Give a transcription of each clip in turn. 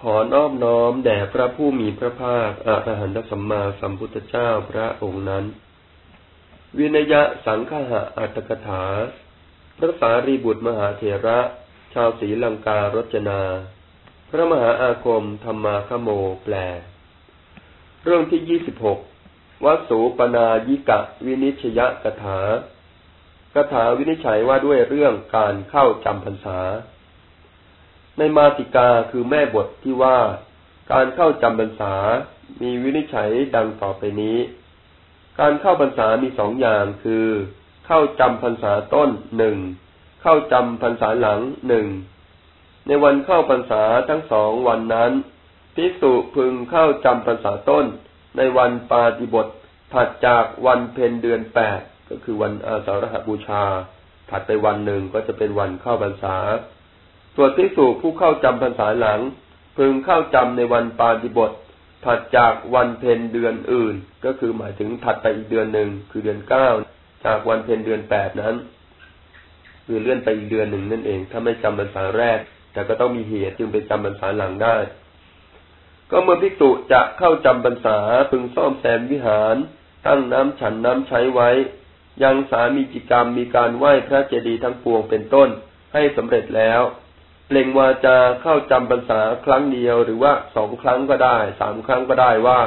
ขอนอบน้อมแด่พระผู้มีพระภาคอรหันตสัมมาสัมพุทธเจ้าพระองค์นั้น วินยะสังฆะอัตถกถา พระสารีบุตรมหาเถระ ชาวศรีลังการจนา พระมหาอาคมธรรมาคโมแปล เรื่องที่ยี่สิบหกวัสูปนายิกะวินิชยกถากถาวินิจฉัยว่าด้วยเรื่องการเข้าจำพรรษา ในมาติกาคือแม่บทที่ว่า การเข้าจำพรรษา มีวินิจฉัยดังต่อไปนี้ การเข้าพรรษามีสองอย่างคือ เข้าจำพรรษาต้นหนึ่งเข้าจำพรรษาหลังหนึ่งในวันเข้าพรรษาทั้งสองวันนั้นพิสุพึงเข้าจำพรรษาต้น ในวันปาติบทถัดจากวันเพ็ญเดือนแปดก็คือวันอาสาฬหบูชา ถัดไปวันหนึ่งก็จะเป็นวันเข้าพรรษา ส่วนภิกษุผู้เข้าจำพรรษาหลัง พึงเข้าจำในวันปาฏิบทถัดจากวันเพ็ญเดือนอื่น ก็คือหมายถึงถัดไปอีกเดือนหนึ่งคือเดือนเก้าจากวันเพ็ญเดือนแปดนั้นคือเลื่อนไปอีกเดือนหนึ่งนั่นเอง ถ้าไม่จำพรรษาแรก แต่ก็ต้องมีเหตุจึงไปจำพรรษาหลังได้ ก็เมื่อภิกษุจะเข้าจำพรรษาพึงซ่อมแซมวิหาร ตั้งน้ำฉันน้ำใช้ไว้ ยังสามีจิกรรมมีการไหว้พระเจดีย์ทั้งปวงเป็นต้นให้สำเร็จแล้ว เปล่งวาจาเข้าจำพรรษาครั้งเดียวหรือว่าสองครั้งก็ได้สามครั้งก็ได้ว่า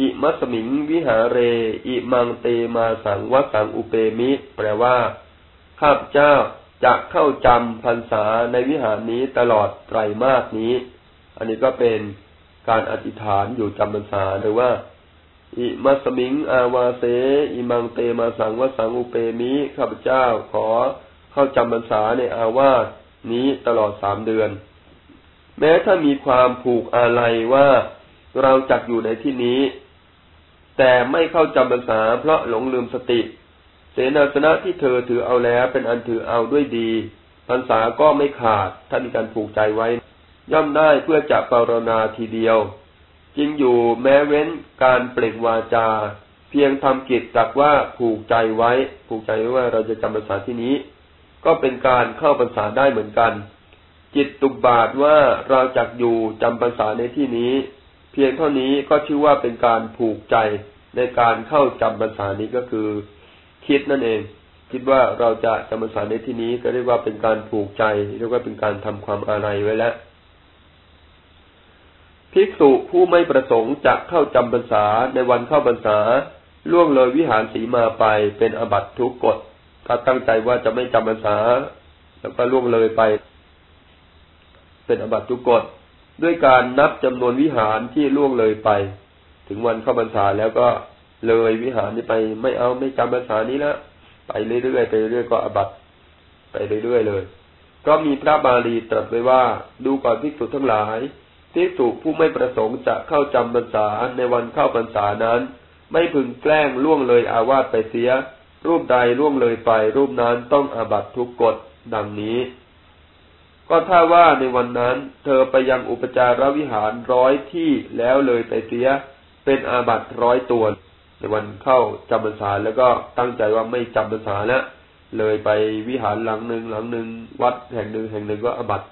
อิมัสมิงวิหาเร อิมังเตมาสังวัสังอุเปมิ แปลว่า ข้าพเจ้าจะเข้าจำพรรษาในวิหารนี้ตลอดไตรมาสนี้ อันนี้ก็เป็นการอธิษฐานอยู่จำพรรษาหรือว่า อิมัสมิงอาวาเส อิมังเตมาสังวัสังอุเปมิ ข้าพเจ้าขอเข้าจำพรรษาในอาวาส นี้ตลอดสามเดือน แม้ถ้ามีความผูกอาลัยว่าเราจักอยู่ในที่นี้ แต่ไม่เข้าจำภาษาเพราะหลงลืมสติ เสนาสนะที่เธอถือเอาแล้วเป็นอันถือเอาด้วยดีพรรษาก็ไม่ขาดถ้ามีการผูกใจไว้ ย่อมได้เพื่อจะปารณาทีเดียวจริงอยู่แม้เว้นการเปล่งวาจา เพียงทำกิจตักว่าผูกใจไว้ ผูกใจไว้ว่าเราจะจำภาษาที่นี้ ก็เป็นการเข้าพรรษาได้เหมือนกัน จิตตุบาทว่าเราจักอยู่จำพรรษาในที่นี้ เพียงเท่านี้ก็ชื่อว่าเป็นการผูกใจในการเข้าจำพรรษานี้ก็คือ คิดนั่นเอง คิดว่าเราจะจำพรรษาในที่นี้ก็เรียกว่าเป็นการผูกใจ เรียกว่าเป็นการทำความอะไรไว้แล้วภิกษุผู้ไม่ประสงค์จะเข้าจำพรรษาในวันเข้าพรรษาล่วงเลยวิหารสีมาไปเป็นอบัตทุกกฎ ถ้าตั้งใจว่าจะไม่จำพรรษา แล้วก็ล่วงเลยไป เป็นอบัตทุกกฎด้วยการนับจำนวนวิหารที่ล่วงเลยไป ถึงวันเข้าพรรษาแล้วก็เลยวิหารนี้ไป ไม่เอาไม่จำพรรษานี้ล้วไปเรื่อยๆไปเรื่อยก็อบัตไปเรื่อยๆเลย ก็มีพระบาลีตรัสไว้ว่า ดูก่อนภิกษุทั้งหลายภิกษุผู้ไม่ประสงค์จะเข้าจำพรรษาในวันเข้าพรรษานั้น ไม่พึงแกล้งล่วงเลยอาวาสไปเสีย รูปใดล่วงเลยไป รูปนั้นต้องอาบัตทุกกฎดังนี้ ก็ถ้าว่าในวันนั้น เธอไปยังอุปจารวิหารร้อยที่แล้วเลยไปเสีย เป็นอาบัตร้อยตัว ในวันเข้าจำพรรษาแล้วก็ตั้งใจว่าไม่จำพรรษาแล้วเลยไปวิหารหลังหนึ่งหลังหนึ่งวัดแห่งหนึ่งแห่งหนึ่งก็อาบัต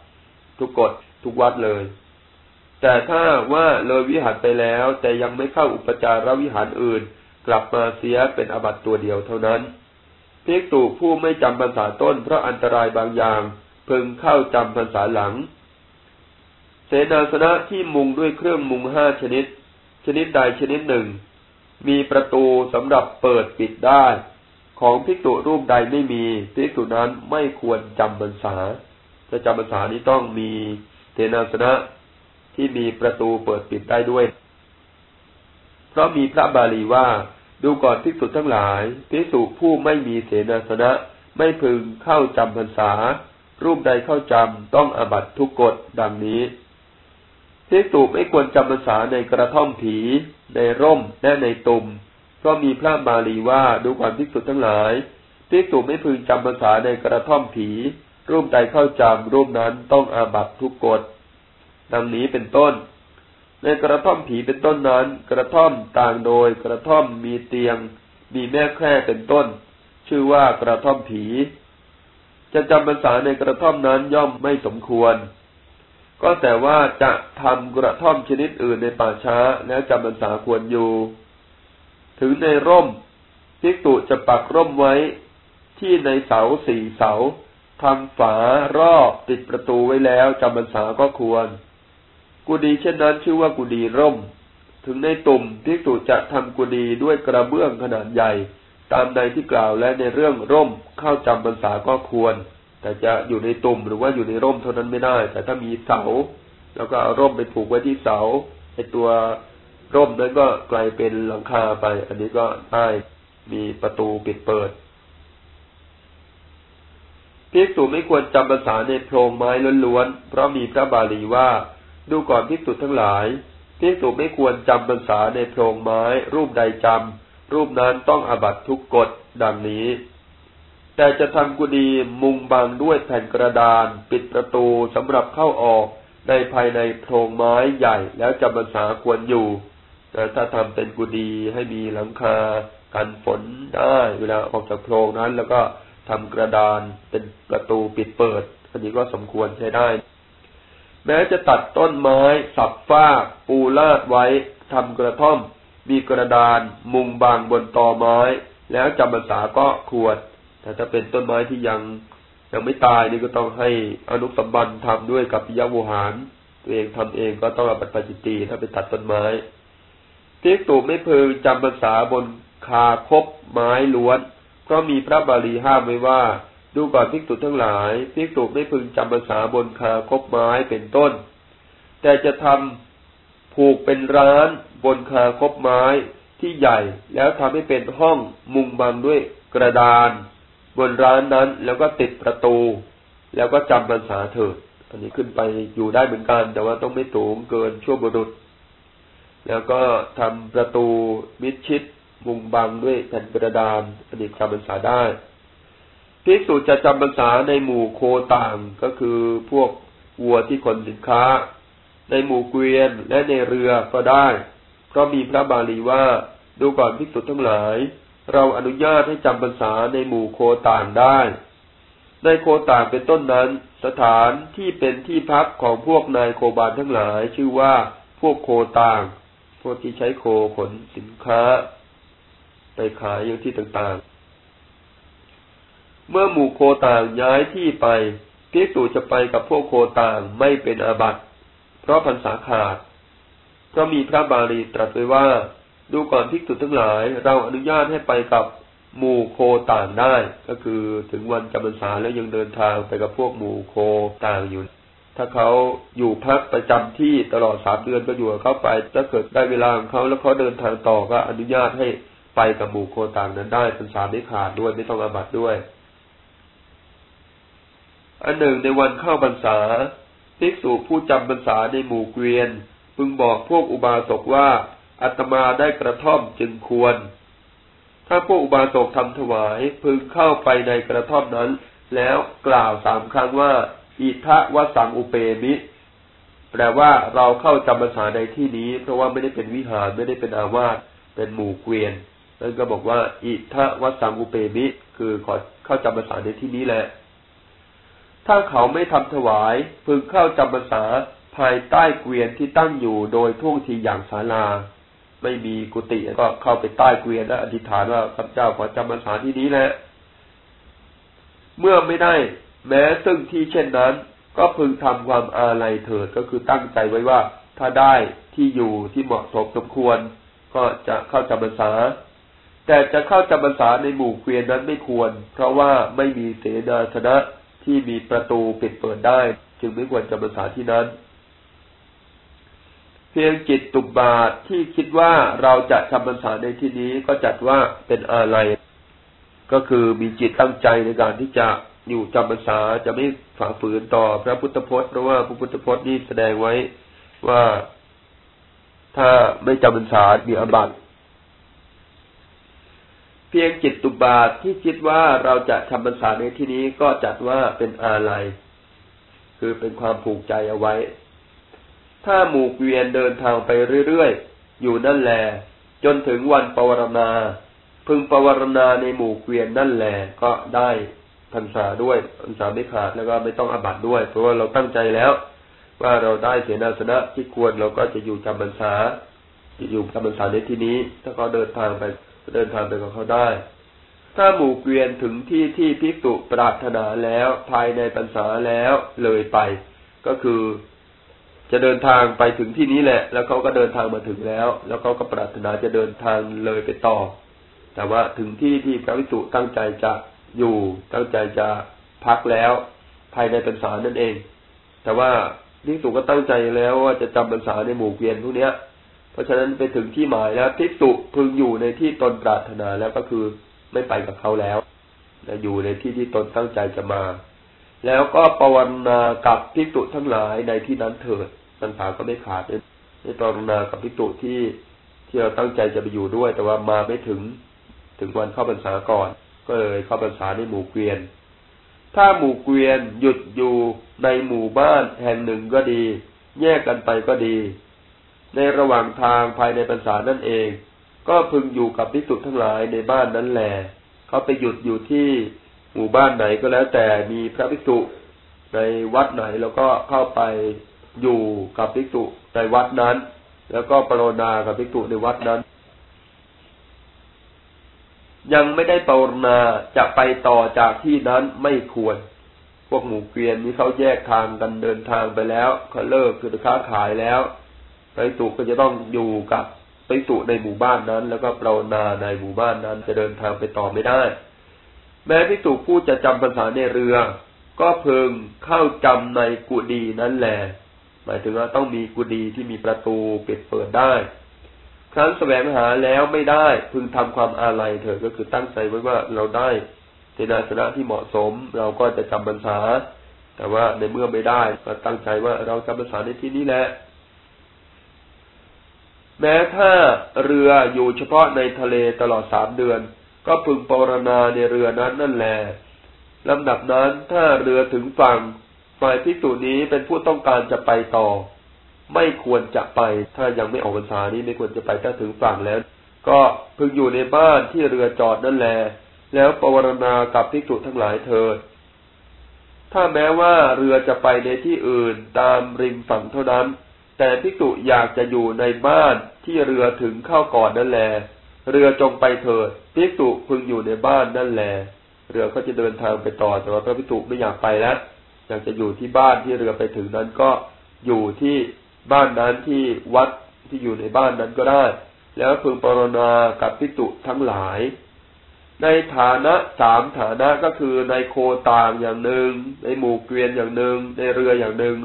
ทุกกฎทุกวัดเลย แต่ถ้าว่าเลยวิหารไปแล้ว แต่ยังไม่เข้าอุปจารวิหารอื่น กลับมาเสียเป็นอบัตตัวเดียวเท่านั้นภิกษุผู้ไม่จำพรรษาต้นเพราะอันตรายบางอย่างพึงเข้าจำพรรษาหลัง เสนาสนะที่มุงด้วยเครื่องมุงห้าชนิด ชนิดใดชนิดหนึ่ง มีประตูสำหรับเปิดปิดได้ ของภิกษุรูปใดไม่มีภิกษุนั้นไม่ควรจำพรรษาจะจำพรรษานี้ต้องมีเสนาสนะที่มีประตูเปิดปิดได้ด้วย เพราะมีพระบาลีว่า ดูก่อนภิกษุทั้งหลายภิกษุผู้ไม่มีเสนาสนะ ไม่พึงเข้าจำพรรษา รูปใดเข้าจำต้องอบัตทุกกฎดังนี้ภิกษุไม่ควรจำพรรษาในกระท่อมผี ในร่มและในตุ่มก็มีพระบาลีว่าดูก่อนภิกษุทั้งหลายภิกษุไม่พึงจำพรรษาในกระท่อมผี รูปใดเข้าจำรูปนั้นต้องอาบัตทุกกฎดังนี้เป็นต้น ในกระท่อมผีเป็นต้นนั้น กระท่อมต่างโดย กระท่อมมีเตียง มีแม่แคร่เป็นต้น ชื่อว่ากระท่อมผี จะจำพรรษาในกระท่อมนั้นย่อมไม่สมควร ก็แต่ว่าจะทำกระท่อมชนิดอื่นในป่าช้าแล้วจำพรรษาควรอยู่ ถึงในร่มภิกษุจะปักร่มไว้ที่ในเสาสี่เสาทำฝารอบติดประตูไว้แล้วจำพรรษาก็ควร กุดีเช่นนั้นชื่อว่ากุดีร่ม ถึงในตุ่มภิกษุจะทำกุดีด้วยกระเบื้องขนาดใหญ่ ตามใดที่กล่าวและในเรื่องร่มเข้าจำพรรษาก็ควร แต่จะอยู่ในตุ่มหรือว่าอยู่ในร่มเท่านั้นไม่ได้ แต่ถ้ามีเสา แล้วก็เอาร่มไปผูกไว้ที่เสาไอตัวร่มนั้นก็กลายเป็นหลังคาไป อันนี้ก็ได้มีประตูปิดเปิดภิกษุไม่ควรจำภาษาในโพรงไม้ล้วนๆ เพราะมีพระบาลีว่า ดูก่อนภิกษุทั้งหลายภิกษุไม่ควรจำภาษาในโพรงไม้ รูปใดจำรูปนั้นต้องอบัตทุกกฎดังนี้ แต่จะทำกุดีมุงบังด้วยแผ่นกระดาน ปิดประตูสำหรับเข้าออกในภายในโพรงไม้ใหญ่แล้วจำภาษาควรอยู่แต่ถ้าทำเป็นกุดีให้มีหลังคากันฝนได้เวลาออกจากโพรงนั้นแล้วก็ทำกระดานเป็นประตูปิดเปิด อันนี้ก็สมควรใช้ได้ แม้จะตัดต้นไม้ สับฟ้าปูลาดไว้ทำกระท่อม มีกระดาน มุงบางบนตอไม้ แล้วจำภาษาก็ควรแต่ถ้าเป็นต้นไม้ที่ยังยังไม่ตายนี่ก็ต้องให้อนุสัมบันทำด้วยกับปิยวุหาร ตัวเองทำเองก็ต้องอบัติปจิตีถ้าไปตัดต้นไม้พิกตุไม่พึงจำภาษาบนคาคบไม้ล้วนเพราะมีพระบาลีห้ามไว้ว่า ดูก่อนภิกษุทั้งหลายภิกษุไม่พึงจำภาษาบนคาคบไม้เป็นต้น แต่จะทำผูกเป็นร้านบนคาคบไม้ที่ใหญ่แล้วทำให้เป็นห้องมุงบังด้วยกระดาน บนร้านนั้นแล้วก็ติดประตู แล้วก็จำภาษาเถิดอันนี้ขึ้นไปอยู่ได้เหมือนกัน แต่ว่าต้องไม่สูงเกินชั่วบุรุษ แล้วก็ทำประตูมิดชิดมุงบังด้วยแผ่นกระดานอันนี้จำพรรษาได้ ภิกษุจะจำพรรษาในหมู่โคต่างก็คือพวกวัวที่ขนสินค้า ในหมู่เกวียนและในเรือก็ได้ เพราะมีพระบาลีว่าดูก่อนภิกษุทั้งหลาย เราอนุญาตให้จำพรรษาในหมู่โคต่างได้ ในโคต่างเป็นต้นนั้น สถานที่เป็นที่พักของพวกนายโคบาลทั้งหลาย ชื่อว่าพวกโคต่าง พวกที่ใช้โคขนสินค้า ไปขายอย่างที่ต่าง เมื่อหมู่โคต่างย้ายที่ไปภิกษุจะไปกับพวกโคต่างไม่เป็นอาบัติ เพราะพรรษาขาด เพราะมีพระบาลีตรัสไว้ว่า ดูก่อนภิกษุทั้งหลาย เราอนุญาตให้ไปกับหมู่โคต่างได้ ก็คือถึงวันจำพรรษาแล้วยังเดินทางไปกับพวกหมู่โคต่างอยู่ ถ้าเขาอยู่พักประจำที่ตลอดสามเดือนก็อยู่กับเขาไปถ้าเกิดได้เวลาของเขาแล้วเขาเดินทางต่อก็อนุญาตให้ไปกับหมู่โคต่างนั้นได้พรรษาไม่ขาดด้วยไม่ต้องอาบัตด้วย อันหนึ่งในวันเข้าพรรษาภิกษุผู้จำพรรษาในหมู่เกวียน พึงบอกพวกอุบาสกว่าอัตมาได้กระท่อมจึงควร ถ้าพวกอุบาสกทำถวายพึงเข้าไปในกระท่อมนั้น แล้วกล่าวสามครั้งว่า อิทะวสังอุเปมิแปลว่าเราเข้าจำพรรษาในที่นี้ เพราะว่าไม่ได้เป็นวิหารไม่ได้เป็นอาวาสเป็นหมู่เกวียนนั่นก็บอกว่า อิทะวัสังอุเปมิ คือขอเข้าจำภาษาในที่นี้แหละ ถ้าเขาไม่ทำถวาย พึงเข้าจำภาษาภายใต้เกวียนที่ตั้งอยู่โดยท่วงทีอย่างศาลา ไม่มีกุฏิก็เข้าไปใต้เกวียนและอธิษฐานว่าข้าพเจ้าขอจำภาษาที่นี้แหละเมื่อไม่ได้ แม้ซึ่งที่เช่นนั้น ก็พึงทำความอาลัยเถิดก็คือตั้งใจไว้ว่า ถ้าได้ที่อยู่ที่เหมาะสมสมควร ก็จะเข้าจำพรรษาแต่จะเข้าจำพรรษาในหมู่เกวียนนั้นไม่ควร เพราะว่าไม่มีเสนาสนะ ที่มีประตูปิดเปิดได้ จึงไม่ควรจำพรรษาที่นั้น เพียงจิตตุบาทที่คิดว่าเราจะจำพรรษาในที่นี้ก็จัดว่าเป็นอะไรก็คือมีจิตตั้งใจในการที่จะอยู่จำพรรษาจะไม่ฝ่าฝืนต่อพระพุทธพจน์เพราะว่าพระพุทธพจน์นี่แสดงไว้ว่าถ้าไม่จำพรรษามีอบัติ เพียงจิตตุบาทที่คิดว่าเราจะทำบรรษาในที่นี้ก็จัดว่าเป็นอาลัยคือเป็นความผูกใจเอาไว้ ถ้าหมู่เวียนเดินทางไปเรื่อยๆ อยู่นั่นแหละจนถึงวันปวารณา พึงปวารณาในหมู่เวียนนั่นแหละก็ได้พรรษาด้วยพรรษาไม่ขาดแล้วก็ไม่ต้องอบัตด้วย เพราะว่าเราตั้งใจแล้ว ว่าเราได้เสนาสนะที่ควรเราก็จะอยู่จำพรรษาจะอยู่จำพรรษาในที่นี้ ถ้าเขาเดินทางไป เดินทางไปกับเขาได้ ถ้าหมู่เกวียนถึงที่ที่พิกุปรารถนาแล้วภายในพรรษาแล้วเลยไป ก็คือจะเดินทางไปถึงที่นี้แหละ แล้วเขาก็เดินทางมาถึงแล้ว แล้วเขาก็ปรารถนาจะเดินทางเลยไปต่อ แต่ว่าถึงที่ที่พระวิสุตั้งใจจะอยู่ตั้งใจจะพักแล้ว ภายในพรรษานั่นเอง แต่ว่าพิสุก็ตั้งใจแล้วว่าจะจำพรรษาในหมู่เกวียนพวกนี้ย เพราะฉะนั้นไปถึงที่หมายแล้วพิสุพึงอยู่ในที่ตนปรารถนาแล้วก็คือไม่ไปกับเขาแล้วอยู่ในที่ที่ตนตั้งใจจะมา แล้วก็ปวารณากับพิจุทั้งหลายในที่นั้นเถิดปัญหาก็ไม่ขาดในปวารณากับพิจุที่ที่เราตั้งใจจะไปอยู่ด้วย แต่ว่ามาไม่ถึงถึงวันเข้าพรรษาก่อน ก็เลยเข้าพรรษาในหมู่เกวียน ถ้าหมู่เกวียนหยุดอยู่ในหมู่บ้านแห่งหนึ่งก็ดี แยกกันไปก็ดี ในระหว่างทางภายในพรรษานั่นเอง ก็พึงอยู่กับพิจุทั้งหลายในบ้านนั้นแหละเขาไปหยุดอยู่ที่หมู่บ้านไหนก็แล้ว แต่มีพระภิกษุในวัดไหนแล้วก็เข้าไปอยู่กับภิกษุในวัดนั้น แล้วก็ปรนนากับภิกษุในวัดนั้น ยังไม่ได้ปรนนาจะไปต่อจากที่นั้นไม่ควร พวกหมู่เกวียนนี้เขาแยกทางกันเดินทางไปแล้วเขาเลิกคือค้าขายแล้ว ไปสุก็จะต้องอยู่กับไปสุในหมู่บ้านนั้น แล้วก็ปรนนาในหมู่บ้านนั้นจะเดินทางไปต่อไม่ได้ แม้พิสูจผู้จะจำภาษาในเรือ ก็เพึงเข้าจำในกุฏินั้นแหละหมายถึงว่าต้องมีกุฏิที่มีประตูปิดเปิดได้ ครั้นแสวงหาแล้วไม่ได้พึงทำความอาลัยเถิดก็คือตั้งใจไว้ว่าเราได้เทนาสนะที่เหมาะสม เราก็จะจำภาษาแต่ว่าในเมื่อไม่ได้ก็ตั้งใจว่าเราจำภาษาในที่นี้แหละ แม้ถ้าเรืออยู่เฉพาะในทะเลตลอดสามเดือน ก็พึงปรณาในเรือนั้นนั่นแหละลำดับนั้นถ้าเรือถึงฝั่งฝ่ายพิสูจนี้เป็นผู้ต้องการจะไปต่อ ไม่ควรจะไป ถ้ายังไม่ออกพรรษานี้ไม่ควรจะไปถ้าถึงฝั่งแล้ว ก็พึงอยู่ในบ้านที่เรือจอดนั่นแหละแล้วปรณากับพิจุทั้งหลายเถิดถ้าแม้ว่าเรือจะไปในที่อื่นตามริมฝั่งเท่านั้น แต่พิจุอยากจะอยู่ในบ้านที่เรือถึงเข้าก่อนนั่นแหละเรือจงไปเถิดพิสุพึงอยู่ในบ้านนั่นแหละเรือก็จะเดินทางไปต่อแต่ว่าพระพิสุไม่อยากไปแล้วอยากจะอยู่ที่บ้านที่เรือไปถึงนั้นก็อยู่ที่บ้านนั้นที่วัดที่อยู่ในบ้านนั้นก็ได้ แล้วพึงปรณากับพิจุทั้งหลาย ในฐานะสามฐานะก็คือในโคต่างอย่างหนึ่งในหมู่เกวียนอย่างหนึ่งในเรืออย่างหนึ่ง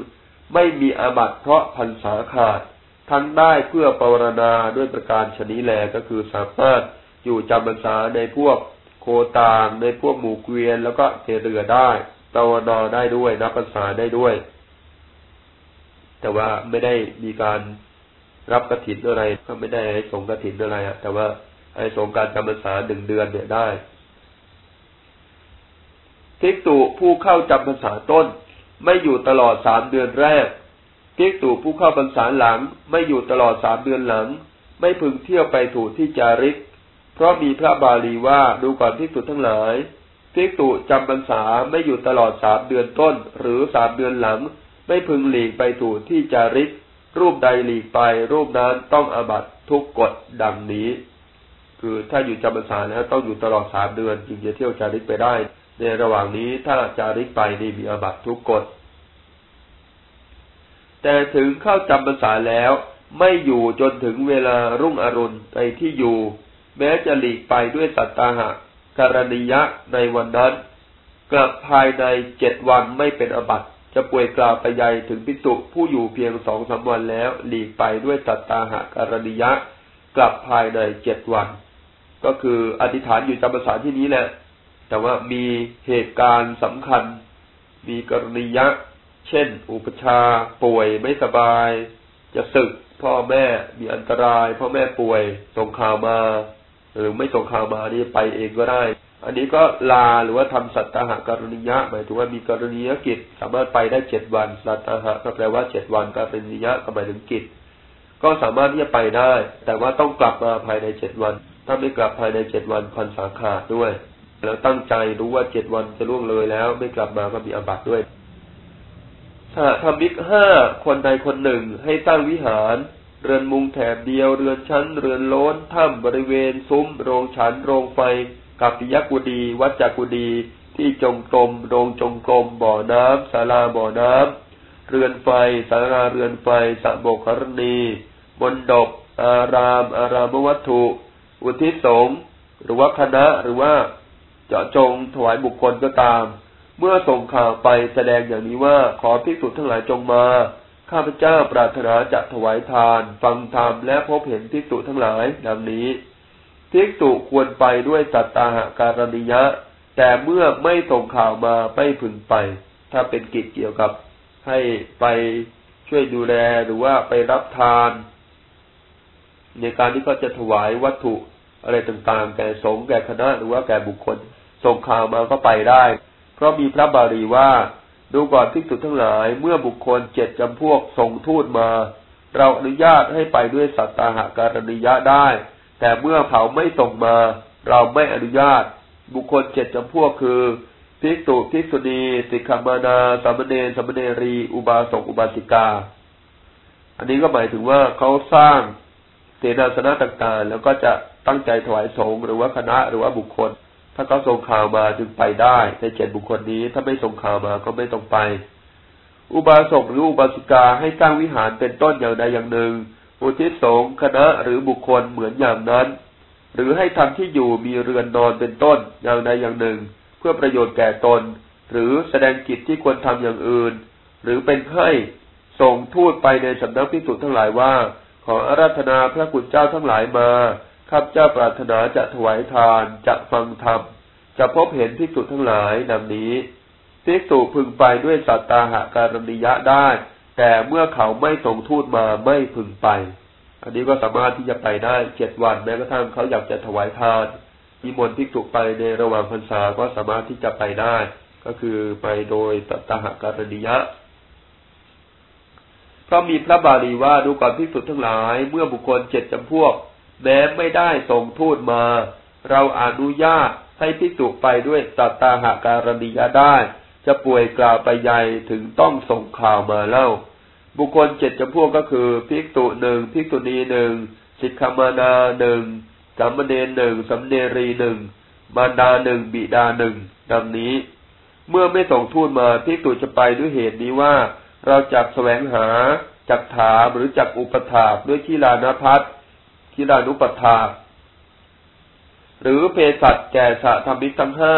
ไม่มีอาบัติเพราะพันสาขาด ทั้งได้เพื่อปรนนาด้วยประการชนิแลก็คือสามารถอยู่จำพรรษาในพวกโคตางในพวกหมู่เกวียนแล้วก็เทเรือได้ปรนนาได้ด้วยนับพรรษาได้ด้วย แต่ว่าไม่ได้มีการรับกระถินอะไร ก็ไม่ได้ให้สงกระถินอะไรอะแต่ว่าให้สงการจำพรรษาหนึ่งเดือนเนี่ยได้ทิกตุผู้เข้าจำพรรษาต้น ไม่อยู่ตลอดสามเดือนแรกภิกษุผู้เข้าพรรษาหลังไม่อยู่ตลอดสามเดือนหลัง ไม่พึงเที่ยวไปถูที่จาริก เพราะมีพระบาลีว่าดูก่อนภิกษุทั้งหลายภิกษุจำพรรษาไม่อยู่ตลอดสามเดือนต้น หรือสามเดือนหลัง ไม่พึงหลีกไปถูที่จาริก รูปใดหลีกไป รูปนั้นต้องอาบัตทุกกฎดังนี้ คือถ้าอยู่จำพรรษาแล้วต้องอยู่ตลอดสามเดือนจึงจะเที่ยวจาริกไปได้ ในระหว่างนี้ถ้าจาริกไปนี่มีอาบัตทุกกฎ แต่ถึงเข้าจำพรรษาแล้วไม่อยู่จนถึงเวลารุ่งอรุณในที่อยู่ แม้จะหลีกไปด้วยสัตตาหะการณิยะในวันนั้น กลับภายในเจ็ดวันไม่เป็นอบัตจะป่วยกล่าวไปใหญ่ถึงพิสุผู้อยู่เพียงสองสาวันแล้ว หลีกไปด้วยสัตตาหะการณิยะ กลับภายในเจ็ดวัน ก็คืออธิษฐานอยู่จำพรรษาที่นี้แหละ แต่ว่ามีเหตุการณ์สำคัญ มีกรณียะ เช่น อุปชาป่วยไม่สบาย จะศึกพ่อแม่มีอันตราย พ่อแม่ป่วยส่งข่าวมา หรือไม่ส่งข่าวมานี่ไปเองก็ได้ อันนี้ก็ลาหรือว่าทำสัตตหกรณียะ หมายถึงว่ามีกรณียกิจ สามารถไปได้เจ็ดวัน สัตตหะก็แปลว่าเจ็ดวันกรณียะก็หมายถึงกิจ ก็สามารถที่จะไปได้ แต่ว่าต้องกลับมาภายในเจ็ดวัน ถ้าไม่กลับภายในเจ็ดวันพันสาขาดด้วย แล้วตั้งใจรู้ว่าเจ็ดวันจะล่วงเลยแล้ว ไม่กลับมาก็มีอาบัติด้วย ถ้าทำมิกห้าคนใดคนหนึ่งให้สร้างวิหาร เรือนมุงแถบเดียว เรือนชั้น เรือนโล้นถ้ำบริเวณ ซุ้ม โรงฉัน โรงไฟกัปปิยกุดี วัจจกุดี ที่จงกรม โรงจงกรม บ่อน้ำศาลาบ่อน้ำเรือนไฟศาลาเรือนไฟสะโบกรณีมนดบอาราม อารามวัตถุ อุทิศสงหรือว่าคณะหรือว่า เจาะจงถวายบุคคลก็ตาม เมื่อส่งข่าวไปแสดงอย่างนี้ว่าขอพิสุทั้งหลายจงมา ข้าพเจ้าปรารถนาจะถวายทาน ฟังธรรมและพบเห็นพิสุทั้งหลายดังนี้ภิกษุควรไปด้วยสัตตาหาการณิยะ แต่เมื่อไม่ส่งข่าวมาไม่พึงไป ถ้าเป็นกิจเกี่ยวกับให้ไปช่วยดูแลหรือว่าไปรับทาน ในการที่เขาจะถวายวัตถุอะไรต่างๆ แก่สงฆ์แก่คณะหรือว่าแก่บุคคล ส่งข่าวมาก็ไปได้ เพราะมีพระบาลีว่า ดูก่อนภิกษุทั้งหลาย เมื่อบุคคลเจ็ดจำพวกส่งทูตมา เราอนุญาตให้ไปด้วยสัตตาหาการณิยะได้ แต่เมื่อเขาไม่ส่งมา เราไม่อนุญาต บุคคลเจ็ดจำพวกคือภิกษุภิกษุณีสิกขามานาสามเณรสามเณรี อุบาสกอุบาสิกา อันนี้ก็หมายถึงว่าเขาสร้างเสนาสนะต่างๆ แล้วก็จะตั้งใจถวายสงฆ์หรือว่าคณะหรือว่าบุคคล ถ้าเขาส่งข่าวมาจึงไปได้ ในเจ็ดบุคคลนี้ ถ้าไม่ส่งข่าวมาก็ไม่ต้องไป อุบาสกหรืออุบาสิกาให้สร้างวิหารเป็นต้นอย่างใดอย่างหนึ่ง อุทิศสงฆ์คณะหรือบุคคลเหมือนอย่างนั้น หรือให้ทำที่อยู่มีเรือนนอนเป็นต้นอย่างใดอย่างหนึ่ง เพื่อประโยชน์แก่ตน หรือแสดงกิจที่ควรทำอย่างอื่น หรือเป็นให้ส่งทูตไปในสำนักพิสุทั้งหลายว่า ขออาราธนาพระกุณเจ้าทั้งหลายมา ข้าพเจ้าปรารถนาจะถวายทาน จะฟังธรรม จะพบเห็นพิสุทั้งหลายดังนี้พิสุพึงไปด้วยสัตตาหาการณิยะได้ แต่เมื่อเขาไม่ส่งทูตมาไม่พึงไป อันนี้ก็สามารถที่จะไปได้เจ็ดวันแม้กระทั่งเขาอยากจะถวายทานมีมนต์พิกุไปในระหว่างพรรษาก็สามารถที่จะไปได้ ก็คือไปโดยตตหการณิยะเพราะมีพระบาลีว่าดูก่อนพิสุทั้งหลาย เมื่อบุคคลเจ็ดจำพวก แม้ไม่ได้ส่งทูตมา เราอนุญาตให้พิสุไปด้วยสัตตาหาการณิยะได้ จะป่วยกล่าวไปใหญ่ถึงต้องส่งข่าวมาเล่า บุคคลเจ็ดจำพวกก็คือภิกษุหนึ่งภิกษุณีหนึ่งสิกขมานาหนึ่งสามเณรหนึ่งสำเนรีหนึ่งมารดาหนึ่งบิดาหนึ่งดังนี้ เมื่อไม่ส่งทูตมาภิกษุจะไปด้วยเหตุนี้ว่า เราจักแสวงหาจักถามหรือจักอุปถาด้วยขีลานพัฒน์ ขีลานุปถาหรือเพศัตแก่สะธรรมิกทั้งห้า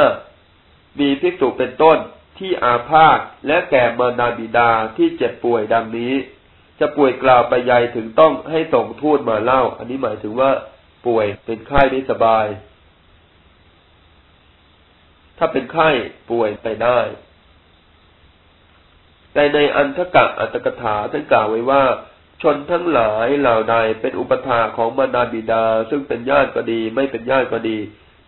มีภิกษุเป็นต้นที่อาพาธและแก่มารดาบิดาที่เจ็บป่วยดังนี้ จะป่วยกล่าวไปใหญ่ถึงต้องให้ส่งทูตมาเล่า อันนี้หมายถึงว่าป่วยเป็นไข้ไม่สบาย ถ้าเป็นไข้ป่วยไปได้ แต่ในอันทกะอัตกถาท่านกล่าวไว้ว่า ชนทั้งหลายเหล่าใดเป็นอุปถาของมารดาบิดา ซึ่งเป็นญาติก็ดี ไม่เป็นญาติก็ดี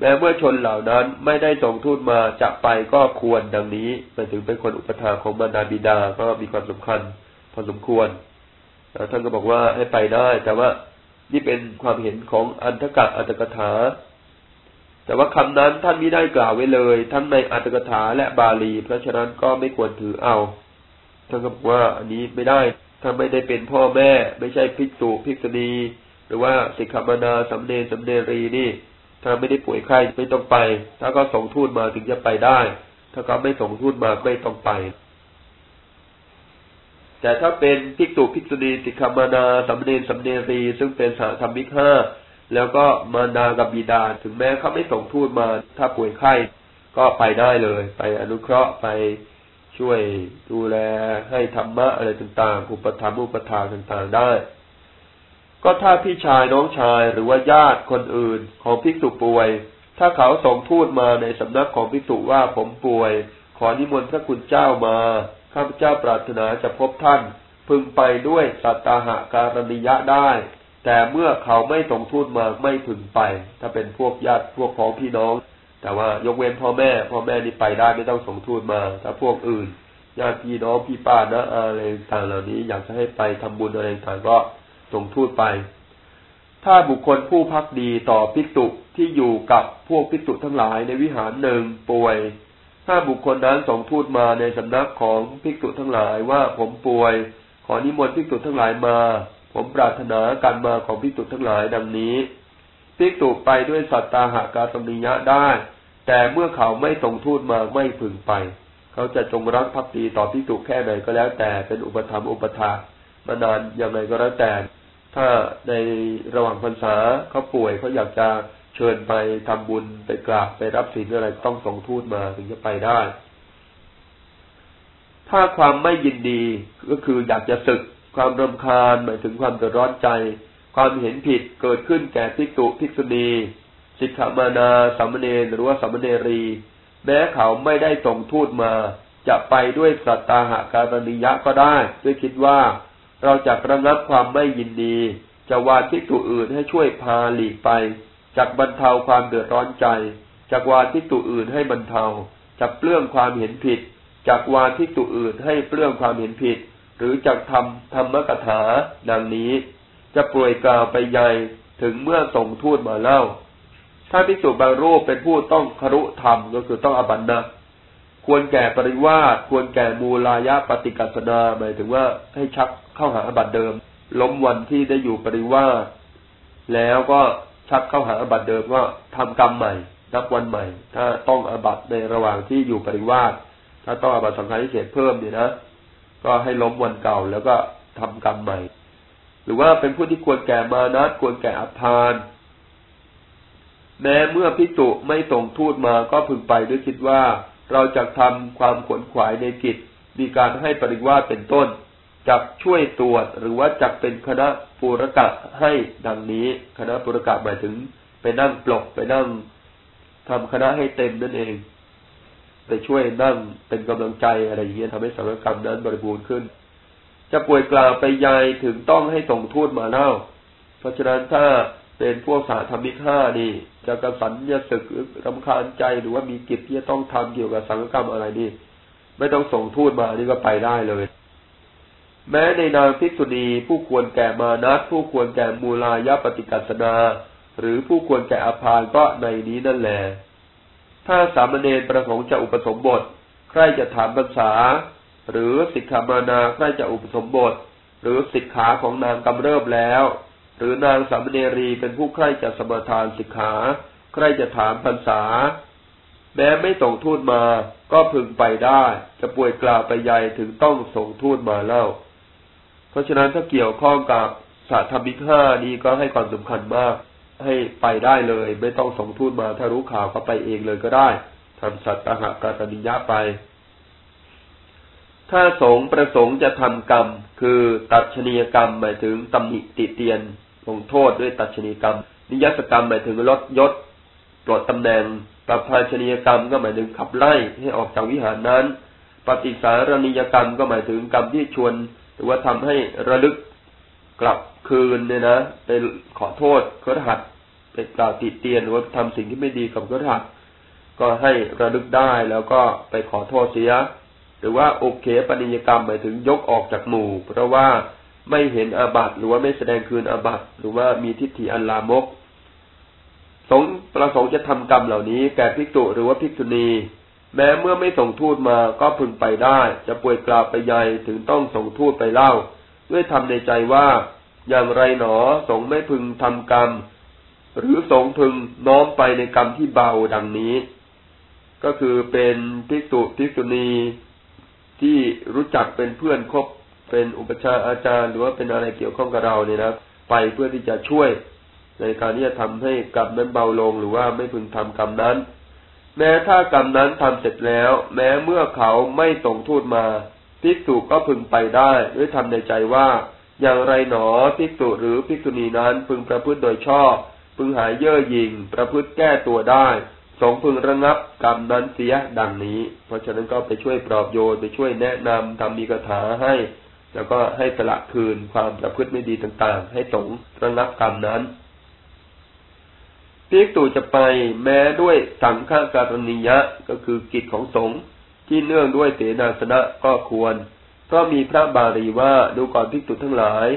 แม้เมื่อชนเหล่านั้นไม่ได้ส่งทูตมาจะไปก็ควรดังนี้หมายถึงเป็นคนอุปถาของบรรดาบิดาก็มีความสำคัญ พอสมควรท่านก็บอกว่าให้ไปได้ แต่ว่านี่เป็นความเห็นของอันทกะอัตกถา แต่ว่าคำนั้นท่านไม่ได้กล่าวไว้เลย ทั้งในอัตถกถาและบาลี เพราะฉะนั้นก็ไม่ควรถือเอาท่านก็บอกว่าอันนี้ไม่ได้ ถ้าไม่ได้เป็นพ่อแม่ ไม่ใช่ภิกษุภิกษุณีหรือว่าสิกขามนาสำเนสำเนรีนี่ ถ้าไม่ได้ป่วยไข้ไม่ต้องไป ถ้าก็ส่งทูตมาถึงจะไปได้ ถ้าก็ไม่ส่งทูตมาไม่ต้องไป แต่ถ้าเป็นภิกษุภิกษุณีสิกขามานาสัมเนสัมเนรีซึ่งเป็นสาธรรมิกห้าแล้วก็มานากับบิดาถึงแม้เขาไม่ส่งทูตมา ถ้าป่วยไข้ก็ไปได้เลย ไปอนุเคราะห์ไป ช่วยดูแลให้ธรรมะอะไรต่างๆ อุปธรรมอุปทานต่างๆได้ ก็ถ้าพี่ชายน้องชายหรือว่าญาติคนอื่นของภิกษุป่วย ถ้าเขาส่งทูตมาในสำนักของภิกษุว่าผมป่วย ขอนิมนต์พระคุณเจ้ามา ข้าพเจ้าปรารถนาจะพบท่าน พึงไปด้วยสัตตาหาการณิยะได้ แต่เมื่อเขาไม่ส่งทูตมาไม่พึงไป ถ้าเป็นพวกญาติพวกของพี่น้อง แต่ว่ายกเว้นพ่อแม่ พ่อแม่นี่ไปได้ไม่ต้องส่งทูตมา ถ้าพวกอื่นญาติพี่น้องพี่ป้านะอะไรต่างเหล่านี้ อยากจะให้ไปทำบุญอะไรต่างก็ส่งทูตไป ถ้าบุคคลผู้พักดีต่อภิกษุที่อยู่กับพวกภิกษุทั้งหลายในวิหารหนึ่งป่วย ถ้าบุคคลนั้นส่งทูตมาในสำนักของภิกษุทั้งหลายว่าผมป่วย ขอนิมนต์ภิกษุทั้งหลายมา ผมปรารถนาการมาของภิกษุทั้งหลายดังนี้ ภิกษุไปด้วยสัตตาหากาสมิยะได้ แต่เมื่อเขาไม่ส่งทูตมาไม่พึงไป เขาจะจงรักภักดีต่อภิกษุแค่ไหนก็แล้วแต่เป็นอุปธรรมอุปทามานานอย่างไรก็แล้วแต่ ถ้าในระหว่างพรรษาเขาป่วยเขาอยากจะเชิญไปทำบุญไปกราบไปรับศีลอะไรต้องส่งทูตมาถึงจะไปได้ ถ้าความไม่ยินดีก็คืออยากจะศึกความรำคาญหมายถึงความเดือดร้อนใจ ความเห็นผิดเกิดขึ้นแก่ภิกษุภิกษุณีสิกขามานาสามเณรหรือว่าสามเณรี แม้เขาไม่ได้ส่งทูตมา จะไปด้วยสัตตาหาการณิยะก็ได้ด้วยคิดว่าเราจะระงับความไม่ยินดี จะวาทิตุอื่นให้ช่วยพาหลีกไปจากบรรเทาความเดือดร้อนใจจากวาทิตุอื่นให้บรรเทาจากเปลื้องความเห็นผิดจากวาทิตุอื่นให้เปลื้องความเห็นผิด หรือจากทำธรรมกถาดังนี้ จะป่วยกล่าวไปใหญ่ถึงเมื่อส่งทูตมาเล่า ถ้าพิสุบางรูปเป็นผู้ต้องครุธรรมก็คือต้องอบันนะควรแก่ปริวาสควรแก่มูลายะปฏิกัสนาหมายถึงว่าให้ชักเข้าหาอบัตเดิม ล้มวันที่ได้อยู่ปริวาสแล้วก็ชักเข้าหาอบัตเดิมก็ทำกรรมใหม่นับวันใหม่ ถ้าต้องอบัตในระหว่างที่อยู่ปริวาสถ้าต้องอบัตสังฆาทิเศษเพิ่มเนี่ยนะ ก็ให้ล้มวันเก่าแล้วก็ทำกรรมใหม่ หรือว่าเป็นผู้ที่ควรแก่มานัดควรแก่อัพาน แม้เมื่อพิจุไม่ส่งทูตมาก็พึงไปด้วยคิดว่าเราจะทำความขวนขวายในกิจ มีการให้ปริวาสเป็นต้นจักช่วยตรวจหรือว่าจักเป็นคณะปุรกะให้ดังนี้ คณะปุรกะหมายถึง ไปนั่งปลกไปนั่งทำคณะให้เต็มนั่นเอง ไปช่วยนั่งเป็นกำลังใจอะไรอย่างเงี้ยทำให้สังฆกรรมนั้นบริบูรณ์ขึ้น จะป่วยกล่าวไปยายถึงต้องให้ส่งทูตมาเล่า เพราะฉะนั้นถ้าเป็นพวกสาธรรมิกห้านี่ จะกระสันจะศึกรำคาญใจหรือว่ามีกิจที่จะต้องทำเกี่ยวกับสังฆกรรมอะไรนี่ ไม่ต้องส่งทูตมานี่ก็ไปได้เลย แม้ในนางภิกษุณีผู้ควรแก่มานัตผู้ควรแก่มูลายปฏิกัสนา หรือผู้ควรแก่อภานก็ในนี้นั่นแหละถ้าสามเณรประสงค์จะอุปสมบท ใครจะถามภาษา หรือสิกขามานาใครจะอุปสมบท หรือสิกขาของนางกำเริบแล้ว หรือนางสามเณรีเป็นผู้ใครจะสมทานสิกขาใครจะถามภาษา แม้ไม่ส่งทูตมา ก็พึงไปได้ จะป่วยกล่าวไปใหญ่ถึงต้องส่งทูตมาเล่า เพราะฉะนั้นถ้าเกี่ยวข้องกับสัตธรรมิกห้านี้ก็ให้ความสำคัญมาก ให้ไปได้เลย ไม่ต้องส่งทูตมาถ้ารู้ข่าวก็ไปเองเลยก็ได้ทำสัตตหะกาตนิยะไป ถ้าสงประสงค์จะทำกรรม คือตัดชนียกรรมหมายถึงตำหนิติเตียนลงโทษด้วยตัดชนียกรรม นิยสกรรมหมายถึงลดยศปลดตำแหน่งปรับภาชนียกรรมก็หมายถึงขับไล่ให้ออกจากวิหารนั้น ปฏิสารนิยกรรมก็หมายถึงกรรมที่ชวน หรือว่าทำให้ระลึกกลับคืนเนี่ยนะไปขอโทษเครือขัดไปกล่าวติเตียนหรือว่าทำสิ่งที่ไม่ดีกับเครือขัดก็ให้ระลึกได้แล้วก็ไปขอโทษเสีย หรือว่าโอเคปณิยกรรมหมายถึงยกออกจากหมู่ เพราะว่าไม่เห็นอาบัตหรือว่าไม่แสดงคืนอาบัตหรือว่ามีทิฏฐิอันลามก สงประสงค์จะทำกรรมเหล่านี้ แก่ภิกษุหรือว่าภิกษุณี แม้เมื่อไม่ส่งทูตมาก็พึงไปได้ จะป่วยกล่าวไปใหญ่ถึงต้องส่งทูตไปเล่า ด้วยทำในใจว่าอย่างไรหนอสงไม่พึงทำกรรม หรือสงพึงน้อมไปในกรรมที่เบาดังนี้ ก็คือเป็นภิกษุภิกษุณี ที่รู้จักเป็นเพื่อนคบเป็นอุปชาอาจารย์ หรือว่าเป็นอะไรเกี่ยวข้องกับเราเนี่ยนะไปเพื่อที่จะช่วยในการที่จะทำให้กรรมนั้นเบาลงหรือว่าไม่พึงทำกรรมนั้น แม้ถ้ากรรมนั้นทำเสร็จแล้ว แม้เมื่อเขาไม่ส่งทูตมาภิกษุก็พึงไปได้ด้วยทำในใจว่า อย่างไรหนอภิกษุหรือภิกษุณีนั้นพึงประพฤติโดยชอบ พึงหายเย่อหยิ่งประพฤติแก้ตัวได้ สงพึงระงับกรรมนั้นเสียดังนี้ เพราะฉะนั้นก็ไปช่วยปลอบโยนไปช่วยแนะนำทำมีคาถาให้ แล้วก็ให้สละคืนความประพฤติไม่ดีต่างๆ ให้สงระงับกรรมนั้นภิกษุจะไปแม้ด้วยสังฆการณียะก็คือกิจของสงฆ์ที่เนื่องด้วยเสนาสนะก็ควร เพราะมีพระบาลีว่าดูก่อนภิกษุทั้งหลาย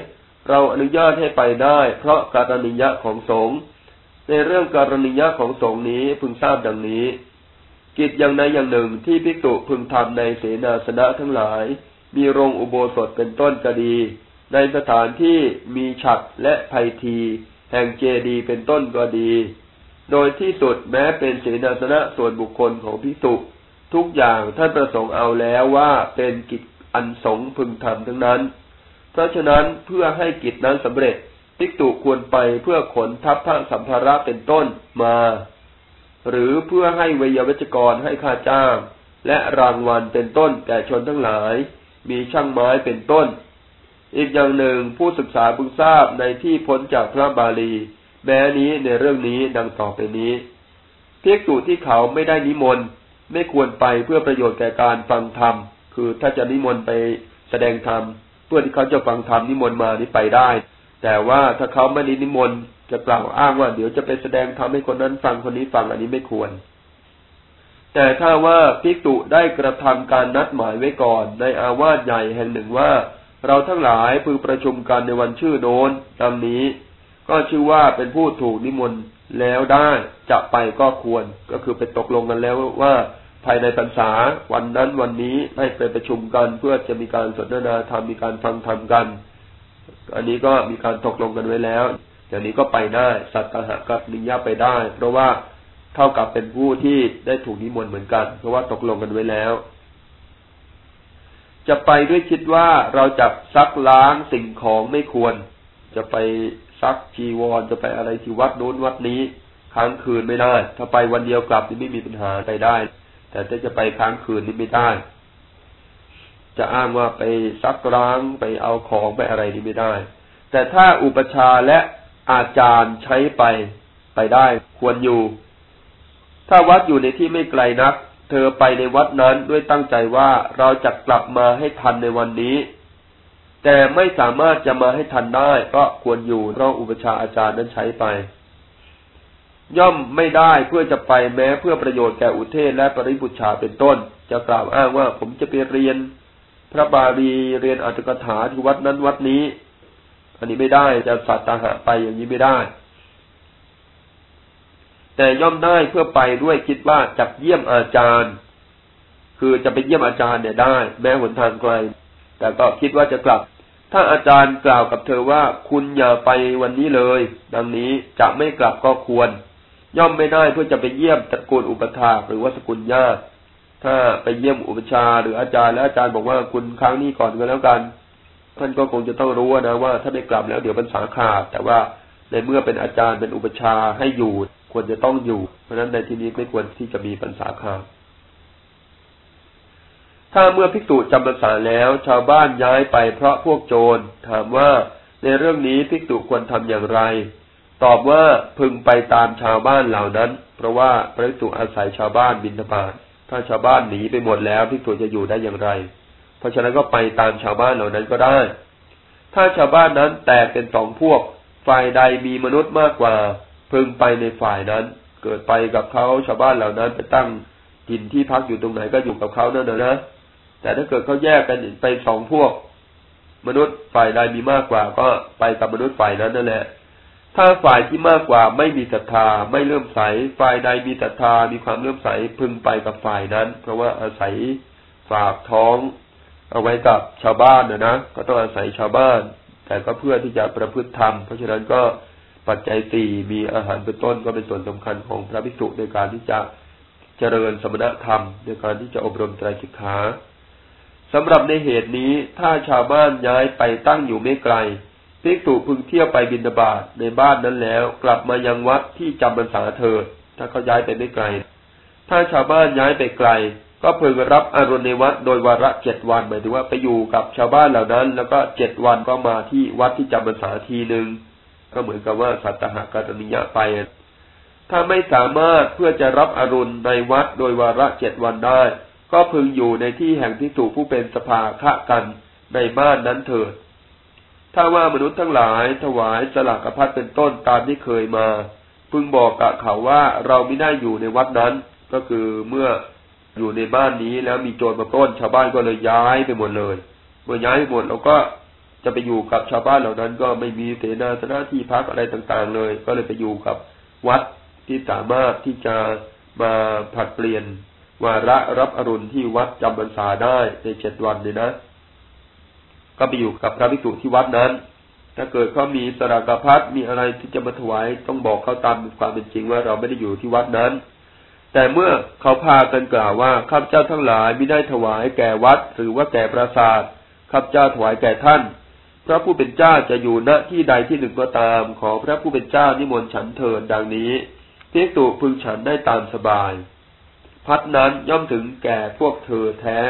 เราอนุญาตให้ไปได้ เพราะการณียะของสงฆ์ ในเรื่องการณียะของสงฆ์นี้พึงทราบดังนี้ กิจอย่างใดอย่างหนึ่งที่ภิกษุพึงทำในเสนาสนะทั้งหลาย มีโรงอุโบสถเป็นต้นก็ดี ในสถานที่มีฉัดและไพที แห่งเจดีเป็นต้นก็ดี โดยที่สุดแม้เป็นเสนาสนะส่วนบุคคลของภิกษุทุกอย่างท่านประสงค์เอาแล้วว่าเป็นกิจอันสงพึงทำทั้งนั้น เพราะฉะนั้นเพื่อให้กิจนั้นสำเร็จ ภิกษุควรไปเพื่อขนทัพพระสัมภาระเป็นต้นมา หรือเพื่อให้เวยวัจกรให้ค่าจ้าง และรางวัลเป็นต้นแก่ชนทั้งหลาย มีช่างไม้เป็นต้น อีกอย่างหนึ่งผู้ศึกษาพึงทราบในที่พ้นจากพระบาลี แม้นี้ในเรื่องนี้ดังต่อไปนี้เพียกษุที่เขาไม่ได้นิมนต์ไม่ควรไปเพื่อประโยชน์แก่การฟังธรรม คือถ้าจะนิมนต์ไปแสดงธรรมเพื่อที่เขาจะฟังธรรมนิมนต์มานี่ไปได้ แต่ว่าถ้าเขาไม่ได้นิมนต์จะกล่าวอ้างว่าเดี๋ยวจะไปแสดงธรรมให้คนนั้นฟังคนนี้ฟังอันนี้ไม่ควร แต่ถ้าว่าภิกษุได้กระทำการนัดหมายไว้ก่อน ในอาวาสใหญ่แห่งหนึ่งว่า เราทั้งหลายพึงประชุมกันในวันชื่อโน้นดังนี้ ก็ชื่อว่าเป็นผู้ถูกนิมนต์แล้วได้จะไปก็ควร ก็คือไปตกลงกันแล้วว่าภายในพรรษาวันนั้นวันนี้ให้ไปประชุมกันเพื่อจะมีการสนทนาธรรมมีการฟังธรรมกัน อันนี้ก็มีการตกลงกันไว้แล้วอย่างนี้ก็ไปได้ สัตตหะก็นิยาไปได้ เพราะว่าเท่ากับเป็นผู้ที่ได้ถูกนิมนต์เหมือนกัน เพราะว่าตกลงกันไว้แล้ว จะไปด้วยคิดว่าเราจะซักล้างสิ่งของไม่ควร จะไปซักจีวรจะไปอะไรที่วัดโน้นวัดนี้ค้างคืนไม่ได้ ถ้าไปวันเดียวกลับนี่ไม่มีปัญหาไปได้ แต่ถ้าจะไปค้างคืนนี่ไม่ได้ จะอ้างว่าไปซักร้างไปเอาของไปอะไรนี่ไม่ได้ แต่ถ้าอุปชาและอาจารย์ใช้ไปไปได้ควรอยู่ ถ้าวัดอยู่ในที่ไม่ไกลนัก เธอไปในวัดนั้นด้วยตั้งใจว่าเราจะกลับมาให้ทันในวันนี้ แต่ไม่สามารถจะมาให้ทันได้ก็ควรอยู่เพราะอุปชาอาจารย์นั้นใช้ไป ย่อมไม่ได้เพื่อจะไปแม้เพื่อประโยชน์แก่อุเทศและปริบุชาเป็นต้น จะกล่าวอ้างว่าผมจะไปเรียน พระบาลีเรียนอัตถกถาที่วัดนั้นวัดนี้ อันนี้ไม่ได้จะสัตตาหะไปอย่างนี้ไม่ได้ แต่ย่อมได้เพื่อไปด้วยคิดว่าจะเยี่ยมอาจารย์ คือจะไปเยี่ยมอาจารย์เนี่ยได้ แม้หนทางไกล แต่ก็คิดว่าจะกลับ ถ้าอาจารย์กล่าวกับเธอว่าคุณอย่าไปวันนี้เลย ดังนี้จะไม่กลับก็ควร ย่อมไม่ได้เพื่อจะไปเยี่ยมตระกูลอุปถาหรือว่าสกุลญาติ ถ้าไปเยี่ยมอุปชาหรืออาจารย์แล้วอาจารย์บอกว่าคุณครั้งนี้ก่อนก็แล้วกัน ท่านก็คงจะต้องรู้นะว่าถ้าไม่กลับแล้วเดี๋ยวมันสาขาดแต่ว่าในเมื่อเป็นอาจารย์เป็นอุปชาให้อยู่ ควรจะต้องอยู่ เพราะฉะนั้นในที่นี้ไม่ควรที่จะมีปัญษาขาดถ้าเมื่อพิกตุจำพรรษาแล้ว ชาวบ้านย้ายไปเพราะพวกโจร ถามว่าในเรื่องนี้พิกตุควรทำอย่างไร ตอบว่าพึงไปตามชาวบ้านเหล่านั้น เพราะว่าพระภิกษุอาศัยชาวบ้านบินทบาท ถ้าชาวบ้านหนีไปหมดแล้วภิกษุจะอยู่ได้อย่างไร เพราะฉะนั้นก็ไปตามชาวบ้านเหล่านั้นก็ได้ ถ้าชาวบ้านนั้นแตกเป็นสองพวก ฝ่ายใดมีมนุษย์มากกว่า พึงไปในฝ่ายนั้น เกิดไปกับเขาชาวบ้านเหล่านั้นไปตั้งกินที่พักอยู่ตรงไหนก็อยู่กับเขานั่นนะแต่ถ้าเกิดเขาแยกกันไปสองพวก มนุษย์ฝ่ายใดมีมากกว่า ก็ไปกับมนุษย์ฝ่ายนั้นนั่นแหละ ถ้าฝ่ายที่มากกว่าไม่มีศรัทธาไม่เลื่อมใส ฝ่ายใดมีศรัทธามีความเลื่อมใสพึงไปกับฝ่ายนั้น เพราะว่าอาศัยฝากท้องเอาไว้กับชาวบ้านนะนะก็ต้องอาศัยชาวบ้าน แต่ก็เพื่อที่จะประพฤติธรรม เพราะฉะนั้นก็ปัจจัยสี่มีอาหารเป็นต้นก็เป็นส่วนสำคัญของพระภิกษุในการที่จะเจริญสมณธรรม ในการที่จะอบรมไตรสิกขาสำหรับในเหตุนี้ถ้าชาวบ้านย้ายไปตั้งอยู่ไม่ไกล ภิกษุพึงเที่ยวไปบินบาตในบ้านนั้นแล้ว กลับมายังวัดที่จำพรรษาเถิดถ้าเขาย้ายไปไม่ไกล ถ้าชาวบ้านย้ายไปไกล ก็พึงรับอรุณในวัดโดยวาระเจ็ดวันหมายถึงว่าไปอยู่กับชาวบ้านเหล่านั้น แล้วก็เจ็ดวันก็มาที่วัดที่จำพรรษาทีหนึ่งก็เหมือนกับว่าสัตหกัตนิยะไป ถ้าไม่สามารถเพื่อจะรับอรุณในวัดโดยวาระเจ็ดวันได้ ก็พึงอยู่ในที่แห่งที่สูผู้เป็นสภาฆะกันในบ้านนั้นเถิด ถ้าว่ามนุษย์ทั้งหลายถวายสลากพัดเป็นต้นตามที่เคยมา พึงบอกกับเขาว่าเราไม่ได้อยู่ในวัดนั้น ก็คือเมื่ออยู่ในบ้านนี้แล้วมีโจรมาต้นชาวบ้านก็เลยย้ายไปหมดเลย เมื่อย้ายไปหมดเราก็จะไปอยู่กับชาวบ้านเหล่านั้น ก็ไม่มีเสนาสนะที่พักอะไรต่างๆ เลย ก็เลยไปอยู่กับวัดที่สามารถที่จะมาผัดเปลี่ยนวาระรับอรุณที่วัดจำพรรษาได้ในเจ็ดวันเลยนะ ก็ไปอยู่กับพระภิกษุที่วัดนั้น ถ้าเกิดเขามีสรากพัดมีอะไรที่จะมาถวายต้องบอกเขาตามความเป็นจริงว่าเราไม่ได้อยู่ที่วัดนั้น แต่เมื่อเขาพากันกล่าวว่าข้าพเจ้าทั้งหลายไม่ได้ถวายแก่วัด หรือว่าแก่ปราสาทข้าพเจ้าถวายแก่ท่านพระผู้เป็นเจ้าจะอยู่ณที่ใดที่หนึ่งก็ตาม ขอพระผู้เป็นเจ้านิมนต์ฉันเถิดดังนี้พิกตุพึงฉันได้ตามสบาย พัดนั้นย่อมถึงแก่พวกเธอแท้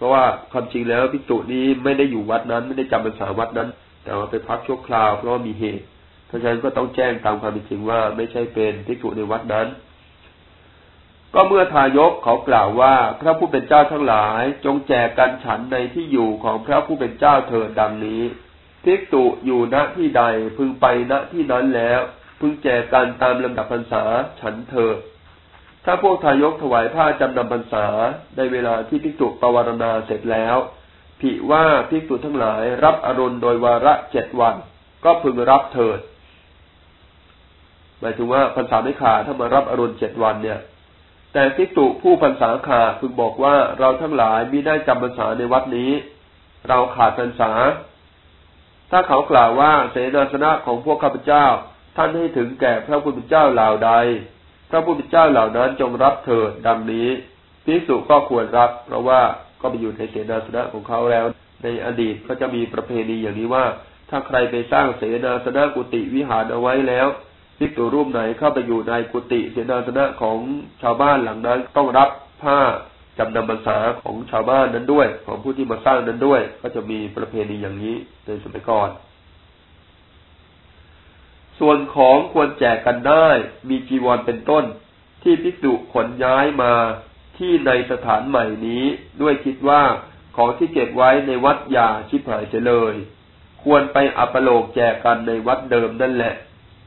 เพราะว่าความจริงแล้วพิกตุนี้ไม่ได้อยู่วัดนั้น ไม่ได้จำพรรษาวัดนั้น แต่ว่าไปพักชั่วคราวเพราะามีเหตุ เพราะฉะนั้นก็ต้องแจ้งตามความเป็นจริงว่าไม่ใช่เป็นพิกตุในวัดนั้น ก็เมื่อทายกเขากล่าวว่า พระผู้เป็นเจ้าทั้งหลาย จงแจกกันฉันในที่อยู่ของพระผู้เป็นเจ้าเถิดดังนี้ภิกษุอยู่ณที่ใดพึงไปณที่นั้นแล้ว พึงแจกกันตามลำดับพรรษาฉันเถิด ถ้าพวกทายกถวายผ้าจำนำพรรษาในเวลาที่ภิกษุปวารณาเสร็จแล้วผิว่าภิกษุทั้งหลายรับอรุณโดยวาระเจ็ดวัน ก็พึงรับเถิด หมายถึงว่าพรรษาไม่ขาดถ้ามารับอรุณเจ็ดวันเนี่ย แต่ภิกษุผู้พรรษาขาดพึงบอกว่าเราทั้งหลายมิได้จำพรรษาในวัดนี้ เราขาดพรรษา ถ้าเขากล่าวว่าเสนาสนะของพวกข้าพเจ้า ท่านให้ถึงแก่พระพุทธเจ้าเหล่าใด พระพุทธเจ้าเหล่านั้นจงรับเถิดดังนี้ภิกษุก็ควรรับ เพราะว่าก็ไปอยู่ในเสนาสนะของเขาแล้ว ในอดีตก็จะมีประเพณีอย่างนี้ว่า ถ้าใครไปสร้างเสนาสนะกุฏิวิหารเอาไว้แล้วภิกษุรูปไหนเข้าไปอยู่ในกุฏิเสนาสนะของชาวบ้านหลังนั้นต้องรับผ้าจำนำพรรษาของชาวบ้านนั้นด้วย ของผู้ที่มาสร้างนั้นด้วย ก็จะมีประเพณีอย่างนี้ในสมัยก่อน ส่วนของควรแจกกันได้ มีจีวรเป็นต้น ที่ภิกษุขนย้ายมาที่ในสถานใหม่นี้ด้วยคิดว่าของที่เก็บไว้ในวัดยาชิบหายเฉลย ควรไปอัปโลกแจกกันในวัดเดิมนั่นแหละ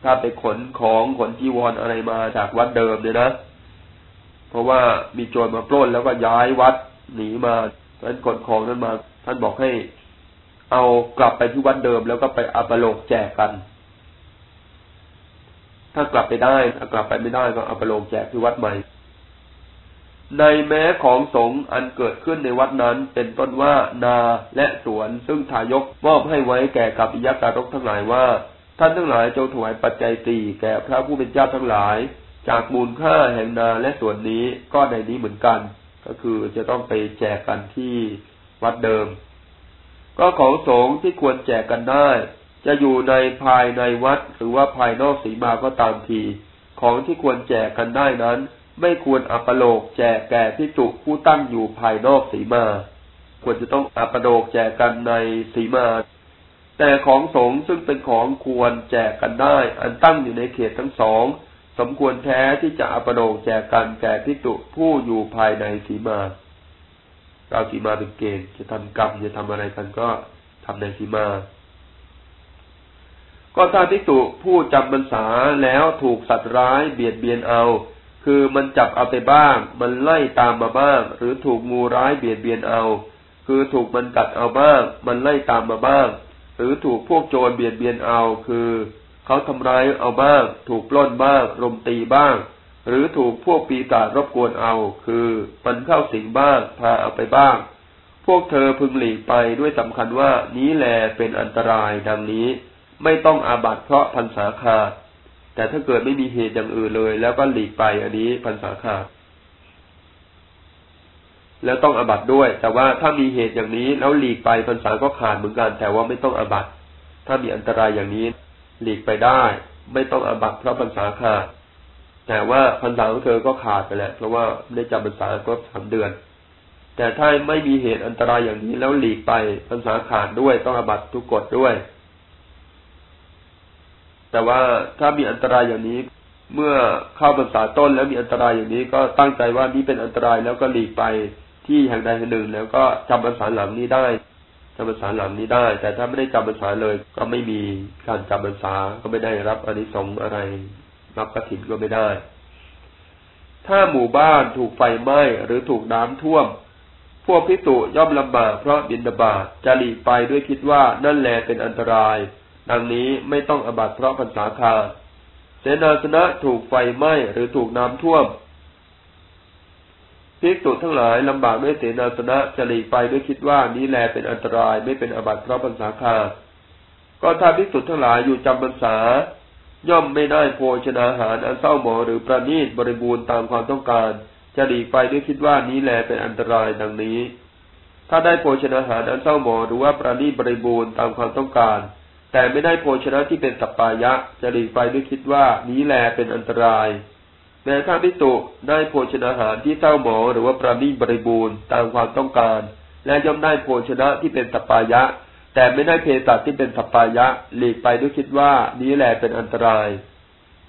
ถ้าไปขนของขนจีวรออะไรมาจากวัดเดิมเนี่ยนะ เพราะว่ามีโจรมาปล้นแล้วก็ย้ายวัดหนีมาท่านขนของนั้นมา ท่านบอกให้ เอากลับไปที่วัดเดิมแล้วก็ไปอัปโลกแจกกัน ถ้ากลับไปได้ ถ้ากลับไปไม่ได้ก็เอัปโลกแจกที่วัดใหม่ ในแม้ของสงอันเกิดขึ้นในวัดนั้น เป็นต้นว่านาและสวนซึ่งทายกมอบให้ไว้แก่กับอิยการกทั้งหลายว่า ท่านทั้งหลายจงถวายปัจจัยตีแก่พระผู้เป็นเจ้าทั้งหลาย จากมูลค่าแห่งนาและสวนนี้ก็ในนี้เหมือนกัน ก็คือจะต้องไปแจกกันที่วัดเดิม ก็ของสงฆ์ที่ควรแจกกันได้ จะอยู่ในภายในวัดหรือว่าภายนอกสีมาก็ตามที ของที่ควรแจกกันได้นั้น ไม่ควรอัปโลกแจกแก่ที่จุผู้ตั้งอยู่ภายนอกสีมา ควรจะต้องอัปโลกแจกกันในสีมา แต่ของสงฆ์ซึ่งเป็นของควรแจกกันได้ อันตั้งอยู่ในเขตทั้งสอง สมควรแท้ที่จะอัปโดกแจกกันแก่พิจุผู้อยู่ภายในสีมาเราสีมาเป็นเกณฑ์จะทำกรรมจะทำอะไรกันก็ทำในสีมา ก็ถ้าพิจุผู้จำพรรษาแล้วถูกสัตว์ร้ายเบียดเบียนเอา คือมันจับเอาไปบ้าง มันไล่ตามมาบ้าง หรือถูกงูร้ายเบียดเบียนเอา คือถูกมันกัดเอาบ้าง มันไล่ตามมาบ้าง หรือถูกพวกโจรเบียดเบียนเอา คือเขาทำร้ายเอาบ้าง ถูกปล้นบ้างรมตีบ้าง หรือถูกพวกปีศาจรบกวนเอา คือมันเข้าสิงบ้าง พาเอาไปบ้าง พวกเธอพึงหลีกไปด้วยสำคัญว่านี้แลเป็นอันตรายดังนี้ ไม่ต้องอาบัตเพราะพันสาขาดแต่ถ้าเกิดไม่มีเหตุอย่างอื่นเลย แล้วก็หลีกไปอันนี้พันสาขาดแล้วต้องอาบัตด้วย แต่ว่าถ้ามีเหตุอย่างนี้ แล้วหลีกไปพรรษาก็ขาดเหมือนกัน แต่ว่าไม่ต้องอาบัตถ้ามีอันตรายอย่างนี้ หลีกไปได้ ไม่ต้องอาบัตเพราะพรรษาขาดแต่ว่าพรรษาของเธอก็ขาดไปแหละเพราะว่าไม่ได้จำพรรษาก็สามเดือน แต่ถ้าไม่มีเหตุอันตรายอย่างนี้แล้วหลีกไปพรรษาขาดด้วยต้องอาบัตทุกกฎด้วย แต่ว่าถ้ามีอันตรายอย่างนี้ เมื่อเข้าพรรษาต้นแล้วมีอันตรายอย่างนี้ก็ตั้งใจว่านี้เป็นอันตรายแล้วก็หลีกไปที่แห่งใดแห่งหนึ่ง แล้วก็จำภาษาหลังนี้ได้จำภาษาหลังนี้ได้ แต่ถ้าไม่ได้จำภาษาเลย ก็ไม่มีการจำภาษาก็ไม่ได้รับอนิสงส์อะไรรับกระถินก็ไม่ได้ ถ้าหมู่บ้านถูกไฟไหม้หรือถูกน้ำท่วม พวกพิสุย่อมลำบากเพราะบินบาตจะหลีกไปด้วยคิดว่านั่นแหละเป็นอันตราย ดังนี้ไม่ต้องอบัตเพราะภาษาคาเสนาสนะถูกไฟไหม้หรือถูกน้ำท่วมภิกษุทั้งหลายลำบากด้วยเสนาสนะจะหลีกไปด้วยคิดว่านี้แลเป็นอันตรายไม่เป็นอบัตเพราะปัญษาคาก็ถ้าภิกษุทั้งหลายอยู่จำพรรษา ย่อมไม่ได้โภชนาหารอันเศร้าหมอหรือประณีตบริบูรณ์ตามความต้องการ จะหลีกไปด้วยคิดว่านี้แลเป็นอันตรายดังนี้ ถ้าได้โภชนาหารอันเศร้าหมอหรือว่าประณีตบริบูรณ์ตามความต้องการ แต่ไม่ได้โภชนะที่เป็นสัปปายะจะหลีกไปด้วยคิดว่านี้แลเป็นอันตรายแม้ถ้าพิสุได้โภชนาหารที่เต้าหมอหรือว่าปราณีบริบูรณ์ตามความต้องการ และย่อมได้โภชนะที่เป็นสัปปายะ แต่ไม่ได้เพศัที่เป็นสัปปายะหลีกไปด้วยคิดว่านี้แหละเป็นอันตราย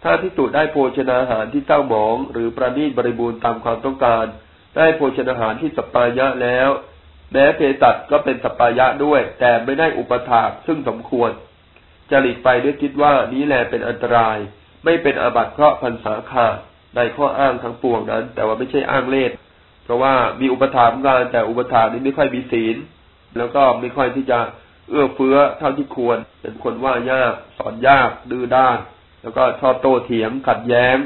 ถ้าพิสุได้โภชนาหารที่เต้าหมอง หรือปราณีบริบูรณ์ตามความต้องการ ได้โภชนาหารที่สัปปายะแล้ว แม้เพศัก็เป็นสัปปายะด้วย แต่ไม่ได้อุปถากซึ่งสมควร จะหลีกไปด้วยคิดว่านี้แหละเป็นอันตราย ไม่เป็นอาบัติเพราะพันสาขาดในข้ออ้างทั้งปวงนั้น แต่ว่าไม่ใช่อ้างเล่เพราะว่ามีอุปถามกันแต่อุปถามนี้ไม่ค่อยมีศีล แล้วก็ไม่ค่อยที่จะเอื้อเฟื้อเท่าที่ควร เป็นคนว่ายากสอนยากดื้อด้าน แล้วก็ชอบโต้เถียงขัดแย้ง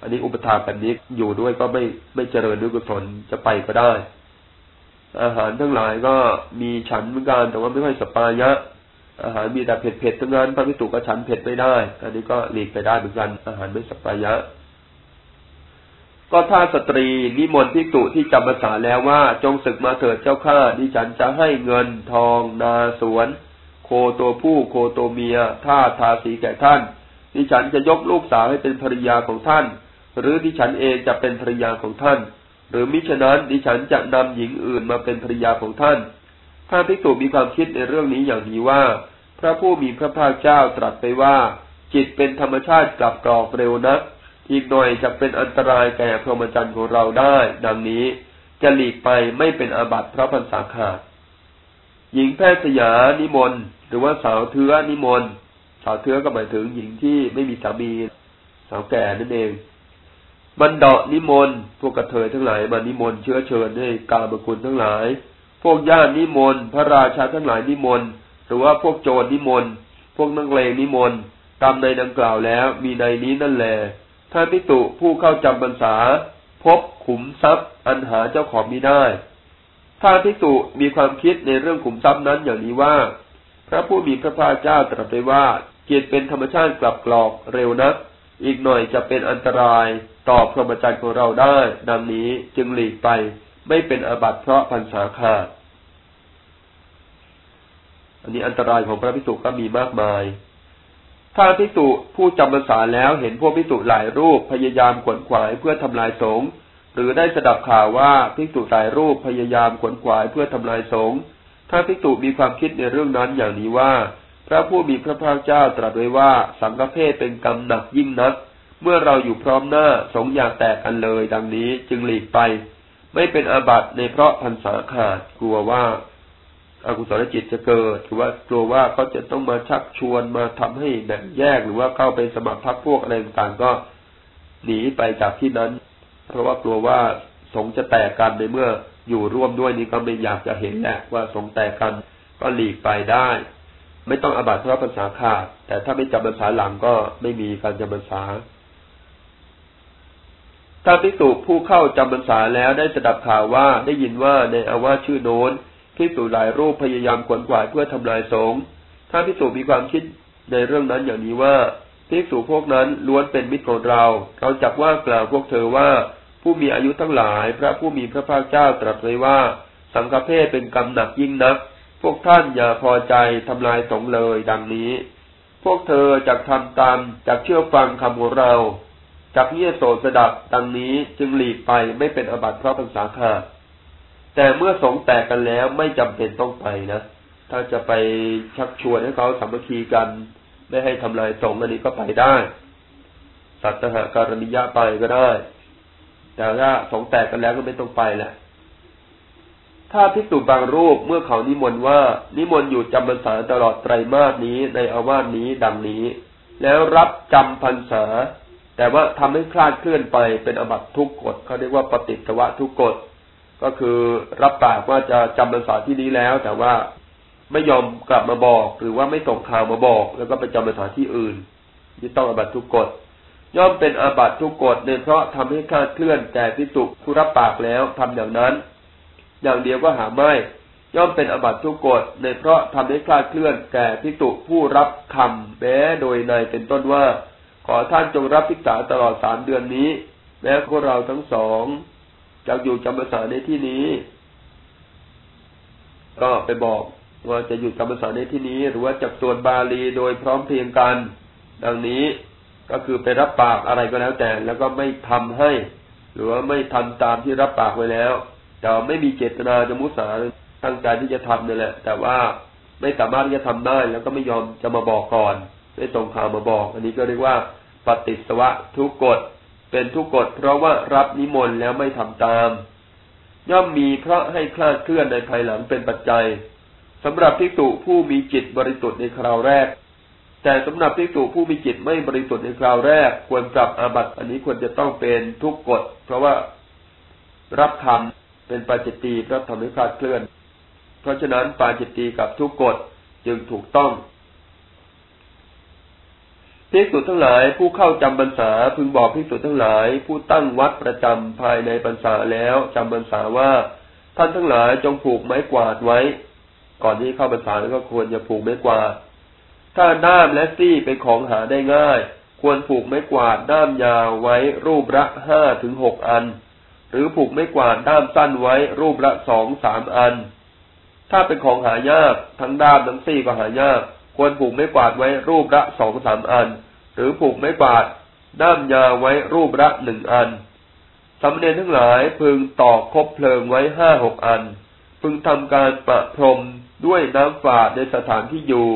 อันนี้อุปถาแบบนี้อยู่ด้วยก็ไม่ไม่เจริญด้วยกุศลจะไปก็ได้ อาหารทั้งหลายก็มีฉันเหมือนกันแต่ว่าไม่ค่อยสัปปายะ อาหารมีแต่เผ็ดๆทั้งนั้นพระภิกษุก็ฉันเผ็ดไม่ได้อันนี้ก็หลีกไปได้เหมือนกัน อาหารไม่สัปปายะ ก็ถ้าสตรีนิมนต์ภิกษุที่จำพรรษาแล้วว่า จงสึกมาเถิดเจ้าข้าดิฉันจะให้เงินทอง นาสวน โคตัวผู้โคตัวเมียทาสทาสีแก่ท่าน ดิฉันจะยกลูกสาวให้เป็นภริยาของท่าน หรือดิฉันเองจะเป็นภริยาของท่าน หรือมิฉะนั้นดิฉันจะนำหญิงอื่นมาเป็นภริยาของท่าน ถ้าพิกุมีความคิดในเรื่องนี้อย่างนี้ว่า พระผู้มีพระภาคเจ้าตรัสไปว่า จิตเป็นธรรมชาติกลับกรอกเร็วนักอีกหน่อยจะเป็นอันตรายแก่พรหมจรรย์ของเราได้ ดังนี้จะหลีกไปไม่เป็นอาบัติเพราะพันสาขาดหญิงแพทย์สยานิมนต์หรือว่าสาวเทือนิมนต์สาวเทือก็หมายถึงหญิงที่ไม่มีสามีสาวแก่นั่นเองบันดานิมนต์พวกกระเทยทั้งหลายมานิมนต์เชื้อเชิญให้กาบกุลทั้งหลาย พวกญาตินิมนต์พระราชาทั้งหลายนิมนต์หรือว่าพวกโจรนิมนต์พวกนักเลงนิมนต์ตามในดังกล่าวแล้วมีในนี้นั่นแหละถ้าพิตุผู้เข้าจำพรรษา พบขุมทรัพย์ อันหาเจ้าของมิได้ถ้าพิตุมีความคิดในเรื่องขุมทรัพย์นั้นอย่างนี้ว่า พระผู้มีพระภาคเจ้าตรัสไปว่าเกียรติเป็นธรรมชาติกลับกรอกเร็วนัก อีกหน่อยจะเป็นอันตรายต่อพรหมจรรย์ของเราได้ ดังนี้จึงหลีกไป ไม่เป็นอาบัติเพราะพันสาขาด อันนี้อันตรายของพระพิสุก็มีมากมาย ถ้าพิสุผู้จำภาษาแล้วเห็นพวกพิสุหลายรูปพยายามขวนขวายเพื่อทำลายสงฆ์หรือได้สดับข่าวว่าพิสุหลายรูปพยายามขวนขวายเพื่อทำลายสงฆ์ถ้าพิสุมีความคิดในเรื่องนั้นอย่างนี้ว่า พระผู้มีพระภาคเจ้าตรัสไว้ว่าสังฆเพศเป็นกรรมหนักยิ่งนัก เมื่อเราอยู่พร้อมหน้าสงอย่างแตกกันเลย ดังนี้จึงหลีกไป ไม่เป็นอาบัติในเพราะพันสาขาดกลัวว่าอากุศลจิตจะเกิดหรือว่ากลัวว่าเขาจะต้องมาชักชวนมาทำให้แบ่งแยกหรือว่าเข้าไปสมัครพรรคพวกอะไรต่างก็หนีไปจากที่นั้น เพราะว่ากลัวว่าสงจะแตกกันในเมื่ออยู่ร่วมด้วยนี้ก็ไม่อยากจะเห็นแหละว่าสงแตกกันก็หลีกไปได้ ไม่ต้องอาบัติเพราะภาษาขาด แต่ถ้าไม่จำภาษาหลังก็ไม่มีการจำภาษา ถ้าพิสูจผู้เข้าจำภาษาแล้วได้สดับข่าวว่าได้ยินว่าในอาวาสชื่อโน้นพิสูจหลายรูปพยายามขวนขวายเพื่อทำลายสงฆ์ถ้าพิสูจมีความคิดในเรื่องนั้นอย่างนี้ว่าพิสูจพวกนั้นล้วนเป็นมิตรของเรา เราจักว่ากล่าวพวกเธอว่า ผู้มีอายุทั้งหลาย พระผู้มีพระภาคเจ้าตรัสไว้ว่า สังฆเพศเป็นกรรมหนักยิ่งนัก พวกท่านอย่าพอใจทำลายสงเลยดังนี้ พวกเธอจักทำตามจักเชื่อฟังคำของเรา จักเงียโสสดับดังนี้จึงหลีกไปไม่เป็นอบัติเพราะภาษาขาดแต่เมื่อสงแตกกันแล้วไม่จำเป็นต้องไปนะถ้าจะไปชักชวนให้เขาสามัคคีกัน ไม่ให้ทำลายสงอันนี้ก็ไปได้ สัตหการณิยะไปก็ได้ แต่ถ้าสงแตกกันแล้วก็ไม่ต้องไปแหละถ้าพิสูจบางรูปเมื่อเขานิมนต์ว่า นิมนต์อยู่จำพรรษาตลอดไตรมาสนี้ในอาวาสนี้ดังนี้ แล้วรับจำพรรษา แต่ว่าทำให้คลาดเคลื่อนไปเป็นอบัตทุกกฎเขาเรียกว่าปฏิสวะทุกกฎก็คือรับปากว่าจะจำพรรษาที่นี้แล้ว แต่ว่าไม่ยอมกลับมาบอก หรือว่าไม่ส่งข่าวมาบอก แล้วก็ไปจำพรรษาที่อื่นที่ต้องอบัตทุกกฎย่อมเป็นอาบัตทุกกฎในเพราะทำให้คลาดเคลื่อนแต่พิสุผู้รับปากแล้วทำอย่างนั้น อย่างเดียวก็หาไม่ย่อมเป็นอาบัตทุกกฎในเพราะทำให้คลาดเคลื่อนแก่พิสุผู้รับคำแม้โดยในเป็นต้นว่า ขอท่านจงรับพิกษาตลอดสามเดือนนี้ แม้พวกเราทั้งสองจะอยู่จำพรรษาในที่นี้ ก็ไปบอกว่าจะอยู่จำพรรษาในที่นี้ หรือว่าจากส่วนบาลีโดยพร้อมเพรียงกัน ดังนี้ก็คือไปรับปากอะไรก็แล้วแต่ แล้วก็ไม่ทำให้ หรือว่าไม่ทำตามที่รับปากไว้แล้ว แต่ไม่มีเจตนาจะมุสาตั้งใจที่จะทำนี่แหละ แต่ว่าไม่สามารถที่จะทำได้ แล้วก็ไม่ยอมจะมาบอกก่อน ไม่ตรงข่าวมาบอก อันนี้ก็เรียกว่าปฏิสวะทุกกฎเป็นทุกกฎเพราะว่ารับนิมนต์แล้วไม่ทำตาม ย่อมมีเพราะให้คลาดเคลื่อนในภายหลังเป็นปัจจัยสำหรับภิกษุผู้มีจิตบริสุทธิ์ในคราวแรก แต่สำหรับภิกษุผู้มีจิตไม่บริสุทธิ์ในคราวแรก ควรปรับอาบัติ อันนี้ควรจะต้องเป็นทุกกฎเพราะว่ารับคำเป็นปาจิตตีรับทำให้คลาดเคลื่อน เพราะฉะนั้นปาจิตตีกับทุกกฎจึงถูกต้อง ภิกษุทั้งหลาย ผู้เข้าจำบรรษาพึงบอกภิกษุทั้งหลาย ผู้ตั้งวัดประจำภายในบรรษาแล้วจำบรรษาว่า ท่านทั้งหลายจงผูกไม้กวาดไว้ ก่อนที่เข้าบรรษาแล้วก็ควรจะผูกไม้กวาด ถ้าด้ามและซี่เป็นของหาได้ง่าย ควรผูกไม้กวาดด้ามยาวไว้รูปละห้าถึงหกอัน หรือผูกไม้กวาดด้ามสั้นไว้รูปละสองสามอัน ถ้าเป็นของหายากทั้งด้ามทั้งซี่ก็หายาก ควรผูกไม้กวาดไว้รูปละสองสามอัน หรือผูกไม้กวาดด้ามยาไว้รูปละหนึ่งอันสำเนียนทั้งหลายพึงต่อคบเพลิงไว้ห้าหกอัน พึงทำการประพรมด้วยน้ำฝาดในสถานที่อยู่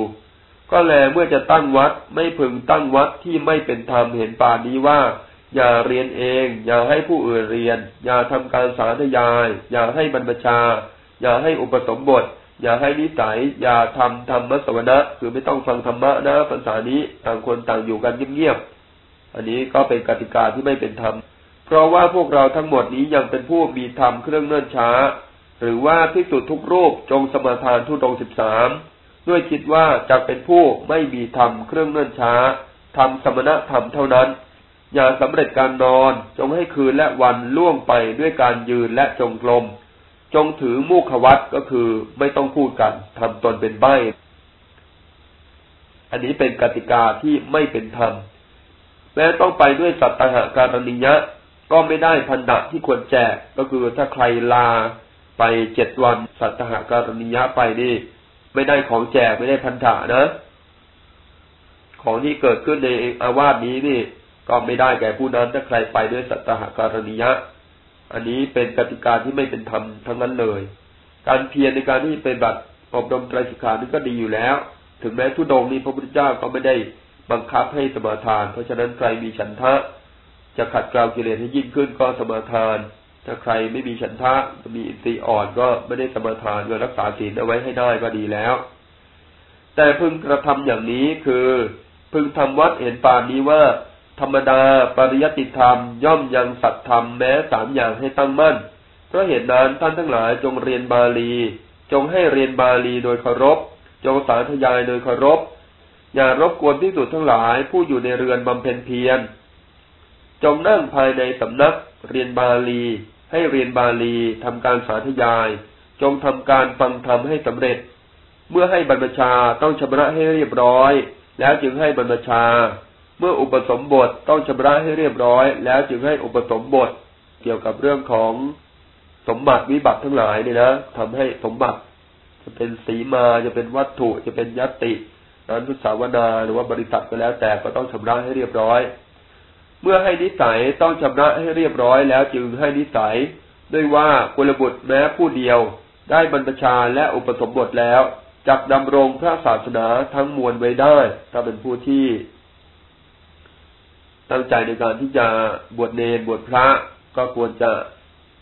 ก็แลเมื่อจะตั้งวัดไม่พึงตั้งวัดที่ไม่เป็นธรรมเห็นป่านี้ว่า อย่าเรียนเอง อย่าให้ผู้อื่นเรียน อย่าทำการสาธยาย อย่าให้บรรพชา อย่าให้อุปสมบท อย่าให้นิสัย อย่าทำธรรมสวนะคือไม่ต้องฟังธรรมะนะภาษานี้ต่างคนต่างอยู่กันเงียบๆอันนี้ก็เป็นกติกาที่ไม่เป็นธรรม เพราะว่าพวกเราทั้งหมดนี้ยังเป็นผู้มีธรรมเครื่องเนื่นช้า หรือว่าพิสุทุกรูปจงสมาทานทุดงสิบสามด้วยคิดว่าจะเป็นผู้ไม่มีธรรมเครื่องเนื่นช้าทำสมณธรรมเท่านั้น อย่าสำเร็จการนอนจงให้คืนและวันล่วงไปด้วยการยืนและจงกรม จงถือมุขวัตก็คือไม่ต้องพูดกันทำตนเป็นใบอันนี้เป็นกติกาที่ไม่เป็นธรรมแม้ต้องไปด้วยสัตตหาการณิยะ ก็ไม่ได้พันดะที่ควรแจกก็คือถ้าใครลาไปเจ็ดวันสัตตหาการณิยะไปนี่ ไม่ได้ของแจกไม่ได้พันธะนะ ของที่เกิดขึ้นในอาวาสนี้นี่ ก็ไม่ได้แก่ผู้นั้นถ้าใครไปด้วยสัตหการณิยะ อันนี้เป็นกติกาที่ไม่เป็นธรรมทั้งนั้นเลย การเพียรในการที่เป็นบัตรอบรมไตรสิกขานี่ก็ดีอยู่แล้ว ถึงแม้ทุดงนี้พระพุทธเจ้าก็ไม่ได้บังคับให้สมาทาน เพราะฉะนั้นใครมีฉันทะ จะขัดเกลากิเลสให้ยิ่งขึ้นก็สมาทาน ถ้าใครไม่มีฉันทะมีอินทรีย์อ่อนก็ไม่ได้สมาทานก็รักษาศีลเอาไว้ให้ได้ก็ดีแล้ว แต่พึงกระทำอย่างนี้คือพึงทำวัดเห็นปานนี้ว่า ธรรมดาปริยติธรรมย่อมยังสัตธรรมแม้สามอย่างให้ตั้งมั่น เพราะเหตุนั้นท่านทั้งหลายจงเรียนบาลี จงให้เรียนบาลีโดยเคารพ จงสาธยายโดยเคารพ อย่ารบกวนที่สุดทั้งหลายผู้อยู่ในเรือนบำเพ็ญเพียร จงนั่งภายในสำนัก เรียนบาลี ให้เรียนบาลีทำการสาธยาย จงทำการฟังธรรมให้สำเร็จ เมื่อให้บรรพชาต้องชำระให้เรียบร้อย แล้วจึงให้บรรพชา เมื่ออุปสมบทต้องชำระให้เรียบร้อย แล้วจึงให้อุปสมบทเกี่ยวกับเรื่องของสมบัติวิบัติทั้งหลายเนี่ยนะทำให้สมบัติ จะเป็นสีมาจะเป็นวัตถุจะเป็นยตินั้นทุสาวนาหรือว่าบริษัทก็แล้ว แต่ก็ต้องชำระให้เรียบร้อย เมื่อให้นิสัยต้องชำระให้เรียบร้อยแล้วจึงให้นิสัย ด้วยว่ากุลบุตรแม้ผู้เดียว ได้บรรพชาและอุปสมบทแล้วจักดำรงพระศาสนาทั้งมวลไว้ได้ ถ้าเป็นผู้ที่ ตั้งใจในการที่จะบวชเนรบวชพระก็ควรจะ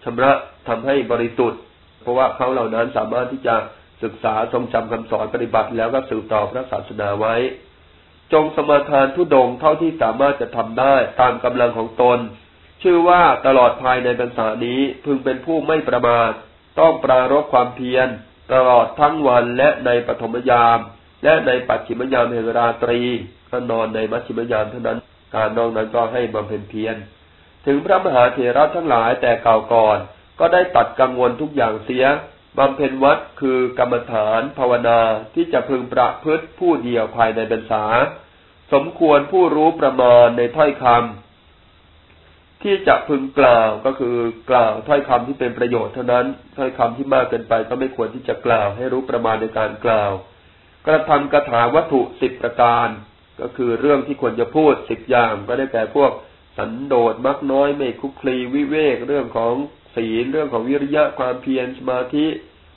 ชำระทำให้บริสุทธิ์ เพราะว่าเขาเหล่านั้นสามารถที่จะศึกษาทรงจำคำสอนปฏิบัติ แล้วก็สืบต่อพระศาสนาไว้ จงสมาทานทุดงเท่าที่สามารถจะทำได้ตามกำลังของตน ชื่อว่าตลอดภายในพรรษานี้พึงเป็นผู้ไม่ประมาทต้องปรารบความเพียร ตลอดทั้งวันและในปฐมยาม และในปัจฉิมยามแห่งราตรีก็นอนในมัชชิมยามเท่านั้นานอกนั้นก็ให้บำเพ็ญเพียร ถึงพระมหาเถระทั้งหลายแต่เก่าก่อน ก็ได้ตัดกังวลทุกอย่างเสียบำเพ็ญวัดคือกรรมฐานภาวนาที่จะพึงประพฤติผู้เดียวภายในบรรษา สมควรผู้รู้ประมาณในถ้อยคำที่จะพึงกล่าวก็คือกล่าวถ้อยคำที่เป็นประโยชน์เท่านั้นถ้อยคำที่มากเกินไปก็ไม่ควรที่จะกล่าวให้รู้ประมาณในการกล่าว กระทำกระถาวัตถุสิบประการ ก็คือเรื่องที่ควรจะพูดสิบอย่างก็ได้แก่พวกสันโดษมักน้อยไม่คุกคลีวิเวกเรื่องของศีลเรื่องของวิริยะความเพียรสมาธิ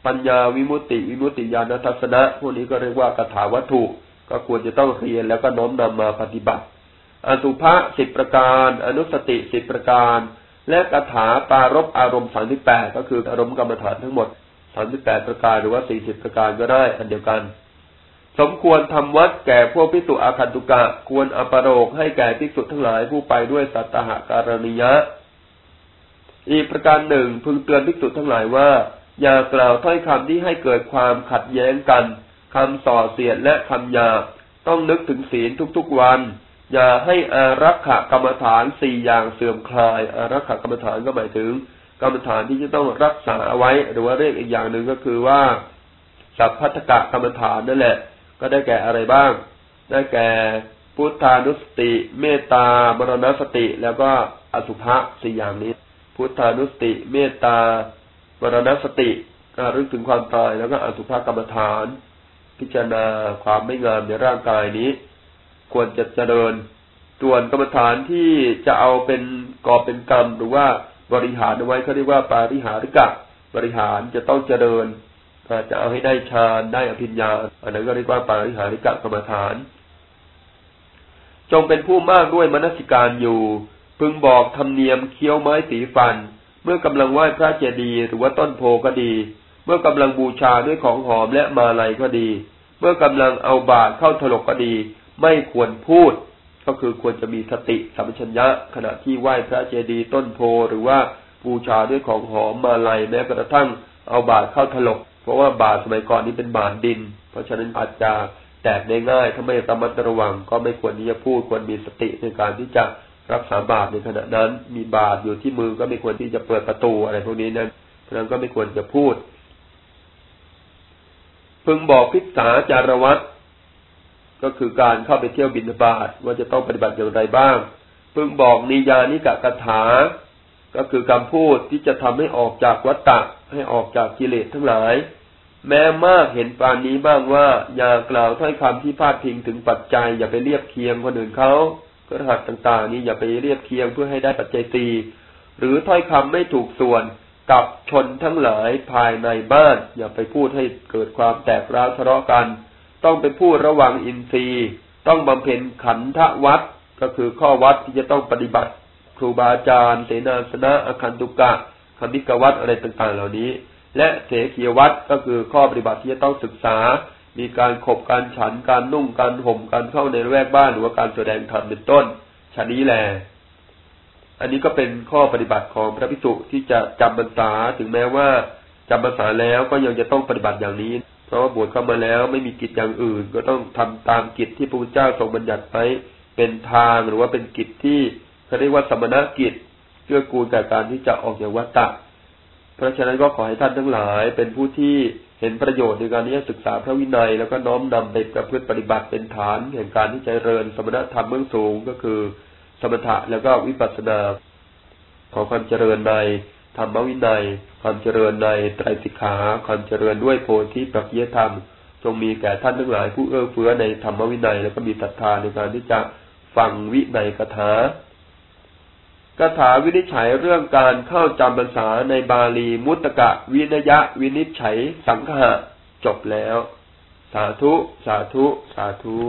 ปัญญาวิมุตติ วิมุตติญาณทัศนะพวกนี้ก็เรียกว่าคาถาวัตถุ ก็ควรจะต้องเรียนแล้วก็น้อมนำมาปฏิบัติ อสุภะสิบประการ อนุสติสิบประการ และคาถาปารบอารมณ์สามสิบแปดก็คืออารมณ์กรรมฐานทั้งหมดสามสิบแปดประการหรือว่าสี่สิบประการก็ได้อันเดียวกัน สมควรทำวัดแก่พวกพิสุอาคันตุกะ ควรอปโรกให้แก่พิสุทั้งหลายผู้ไปด้วยสัตหการณิยะ อีกประการหนึ่งพึงเตือนภิกษุทั้งหลายว่า อย่ากล่าวถ้อยคำที่ให้เกิดความขัดแย้งกันคำส่อเสียดและคำหยาบต้องนึกถึงศีลทุกๆวัน อย่าให้อารักขกรรมฐานสี่อย่างเสื่อมคลาย อารักขกรรมฐานก็หมายถึง กรรมฐานที่จะต้องรักษาไว้ หรือว่าเรียกอีกอย่างหนึ่งก็คือว่าสัพพัทกะกรรมฐานนั่นแหละ ก็ได้แก่อะไรบ้าง ได้แก่พุทธานุสติ เมตตามรณสติ แล้วก็อสุภะสี่อย่างนี้ พุทธานุสติ เมตตามรณสติการรึกถึงความตายแล้วก็อสุภกรรมฐาน พิจารณาความไม่งามในร่างกายนี้ ควรจะเจริญส่วนกรรมฐานที่จะเอาเป็นกอบเป็นกรรมหรือว่าบริหารเอาไว้เขาเรียกว่าปาริหาริกะ บริหารจะต้องเจริญ จะเอาให้ได้ฌานได้อภิญญาอันนั้นก็เรียกว่าปาริหาริกะกรรมฐาน จงเป็นผู้มากด้วยมนสิการอยู่ พึงบอกธรรมเนียมเคี้ยวไม้สีฟัน เมื่อกำลังไหว้พระเจดีย์หรือว่าต้นโพก็ดี เมื่อกำลังบูชาด้วยของหอมและมาลัยก็ดี เมื่อกำลังเอาบาตรเข้าถลกก็ดี ไม่ควรพูด ก็คือควรจะมีสติสัมปชัญญะ ขณะที่ไหว้พระเจดีย์ต้นโพหรือว่าบูชาด้วยของหอมมาลัยแม้กระทั่งเอาบาตรเข้าถลก เพราะว่าบาตรสมัยก่อนนี้เป็นบาตรดิน เพราะฉะนั้นอาจจะแตกได้ง่ายถ้าไม่ระมัดระวัง ก็ไม่ควรที่จะพูดควรมีสติในการที่จะรักษาบาตรในขณะนั้น มีบาตรอยู่ที่มือก็ไม่ควรที่จะเปิดประตูอะไรพวกนี้นั้นเพราะนั้นก็ไม่ควรจะพูด พึงบอกพิกษาจารวัตก็คือการเข้าไปเที่ยวบินบาตว่าจะต้องปฏิบัติอย่างไรบ้าง พึงบอกนิยานิกะกถา ก็คือคำพูดที่จะทำให้ออกจากวัฏฏะให้ออกจากกิเลสทั้งหลาย แม้มากเห็นปานนี้บ้างว่า อย่ากล่าวถ้อยคำที่พาดพิงถึงปัจจัย อย่าไปเรียบเคียงคนอื่นเขาพฤหัสต่างๆ นี้อย่าไปเรียบเคียงเพื่อให้ได้ปัจจัยตีหรือถ้อยคำไม่ถูกส่วนกับชนทั้งหลายภายในบ้าน อย่าไปพูดให้เกิดความแตกร้าวทะเลาะกัน ต้องไปพูดระวังอินทรีย์ ต้องบำเพ็ญขันธวัดก็คือข้อวัดที่จะต้องปฏิบัติ ครูบาอาจารย์เสนาสนะอคันตุกะคำนิกวัดอะไรต่างๆ เหล่านี้ และเสขียวัดก็คือข้อปฏิบัติที่จะต้องศึกษา มีการขบการฉันการนุ่งการห่มการเข้าในแวกบ้านหรือว่าการแสดงธรรมเป็นต้นชนี้แหละอันนี้ก็เป็นข้อปฏิบัติของพระภิกษุที่จะจำพรรษาถึงแม้ว่าจำพรรษาแล้วก็ยังจะต้องปฏิบัติอย่างนี้ เพราะว่าบวชเข้ามาแล้วไม่มีกิจอย่างอื่น ก็ต้องทำตามกิจที่พระพุทธเจ้าทรงบัญญัติไว้เป็นทางหรือว่าเป็นกิจที่ เขาเรียกว่าสมณกิจเพื่อกูลแก่การที่จะออกจากวัฏฏะเพราะฉะนั้นก็ขอให้ท่านทั้งหลาย เป็นผู้ที่เห็นประโยชน์ในการที่จะศึกษาพระวินัย แล้วก็น้อมนำไปประพฤติปฏิบัติเป็นฐานแห่งการที่จะเริญสมณธรรมเบื้องสูงก็คือ สมถะแล้วก็วิปัสสนาของความเจริญในธรรมวินัย ความเจริญในไตรสิกขา ความเจริญด้วยโพธิปัจจยธรรม จงมีแก่ท่านทั้งหลายผู้เอื้อเฟื้อในธรรมวินัย แล้วก็มีศรัทธาในการที่จะฟังวินัยกถา กถาวินิจฉัยเรื่องการเข้าจำภาษาในบาลีมุตตะวินยะวินิจฉัยสังหะจบแล้ว สาธุ สาธุ สาธุ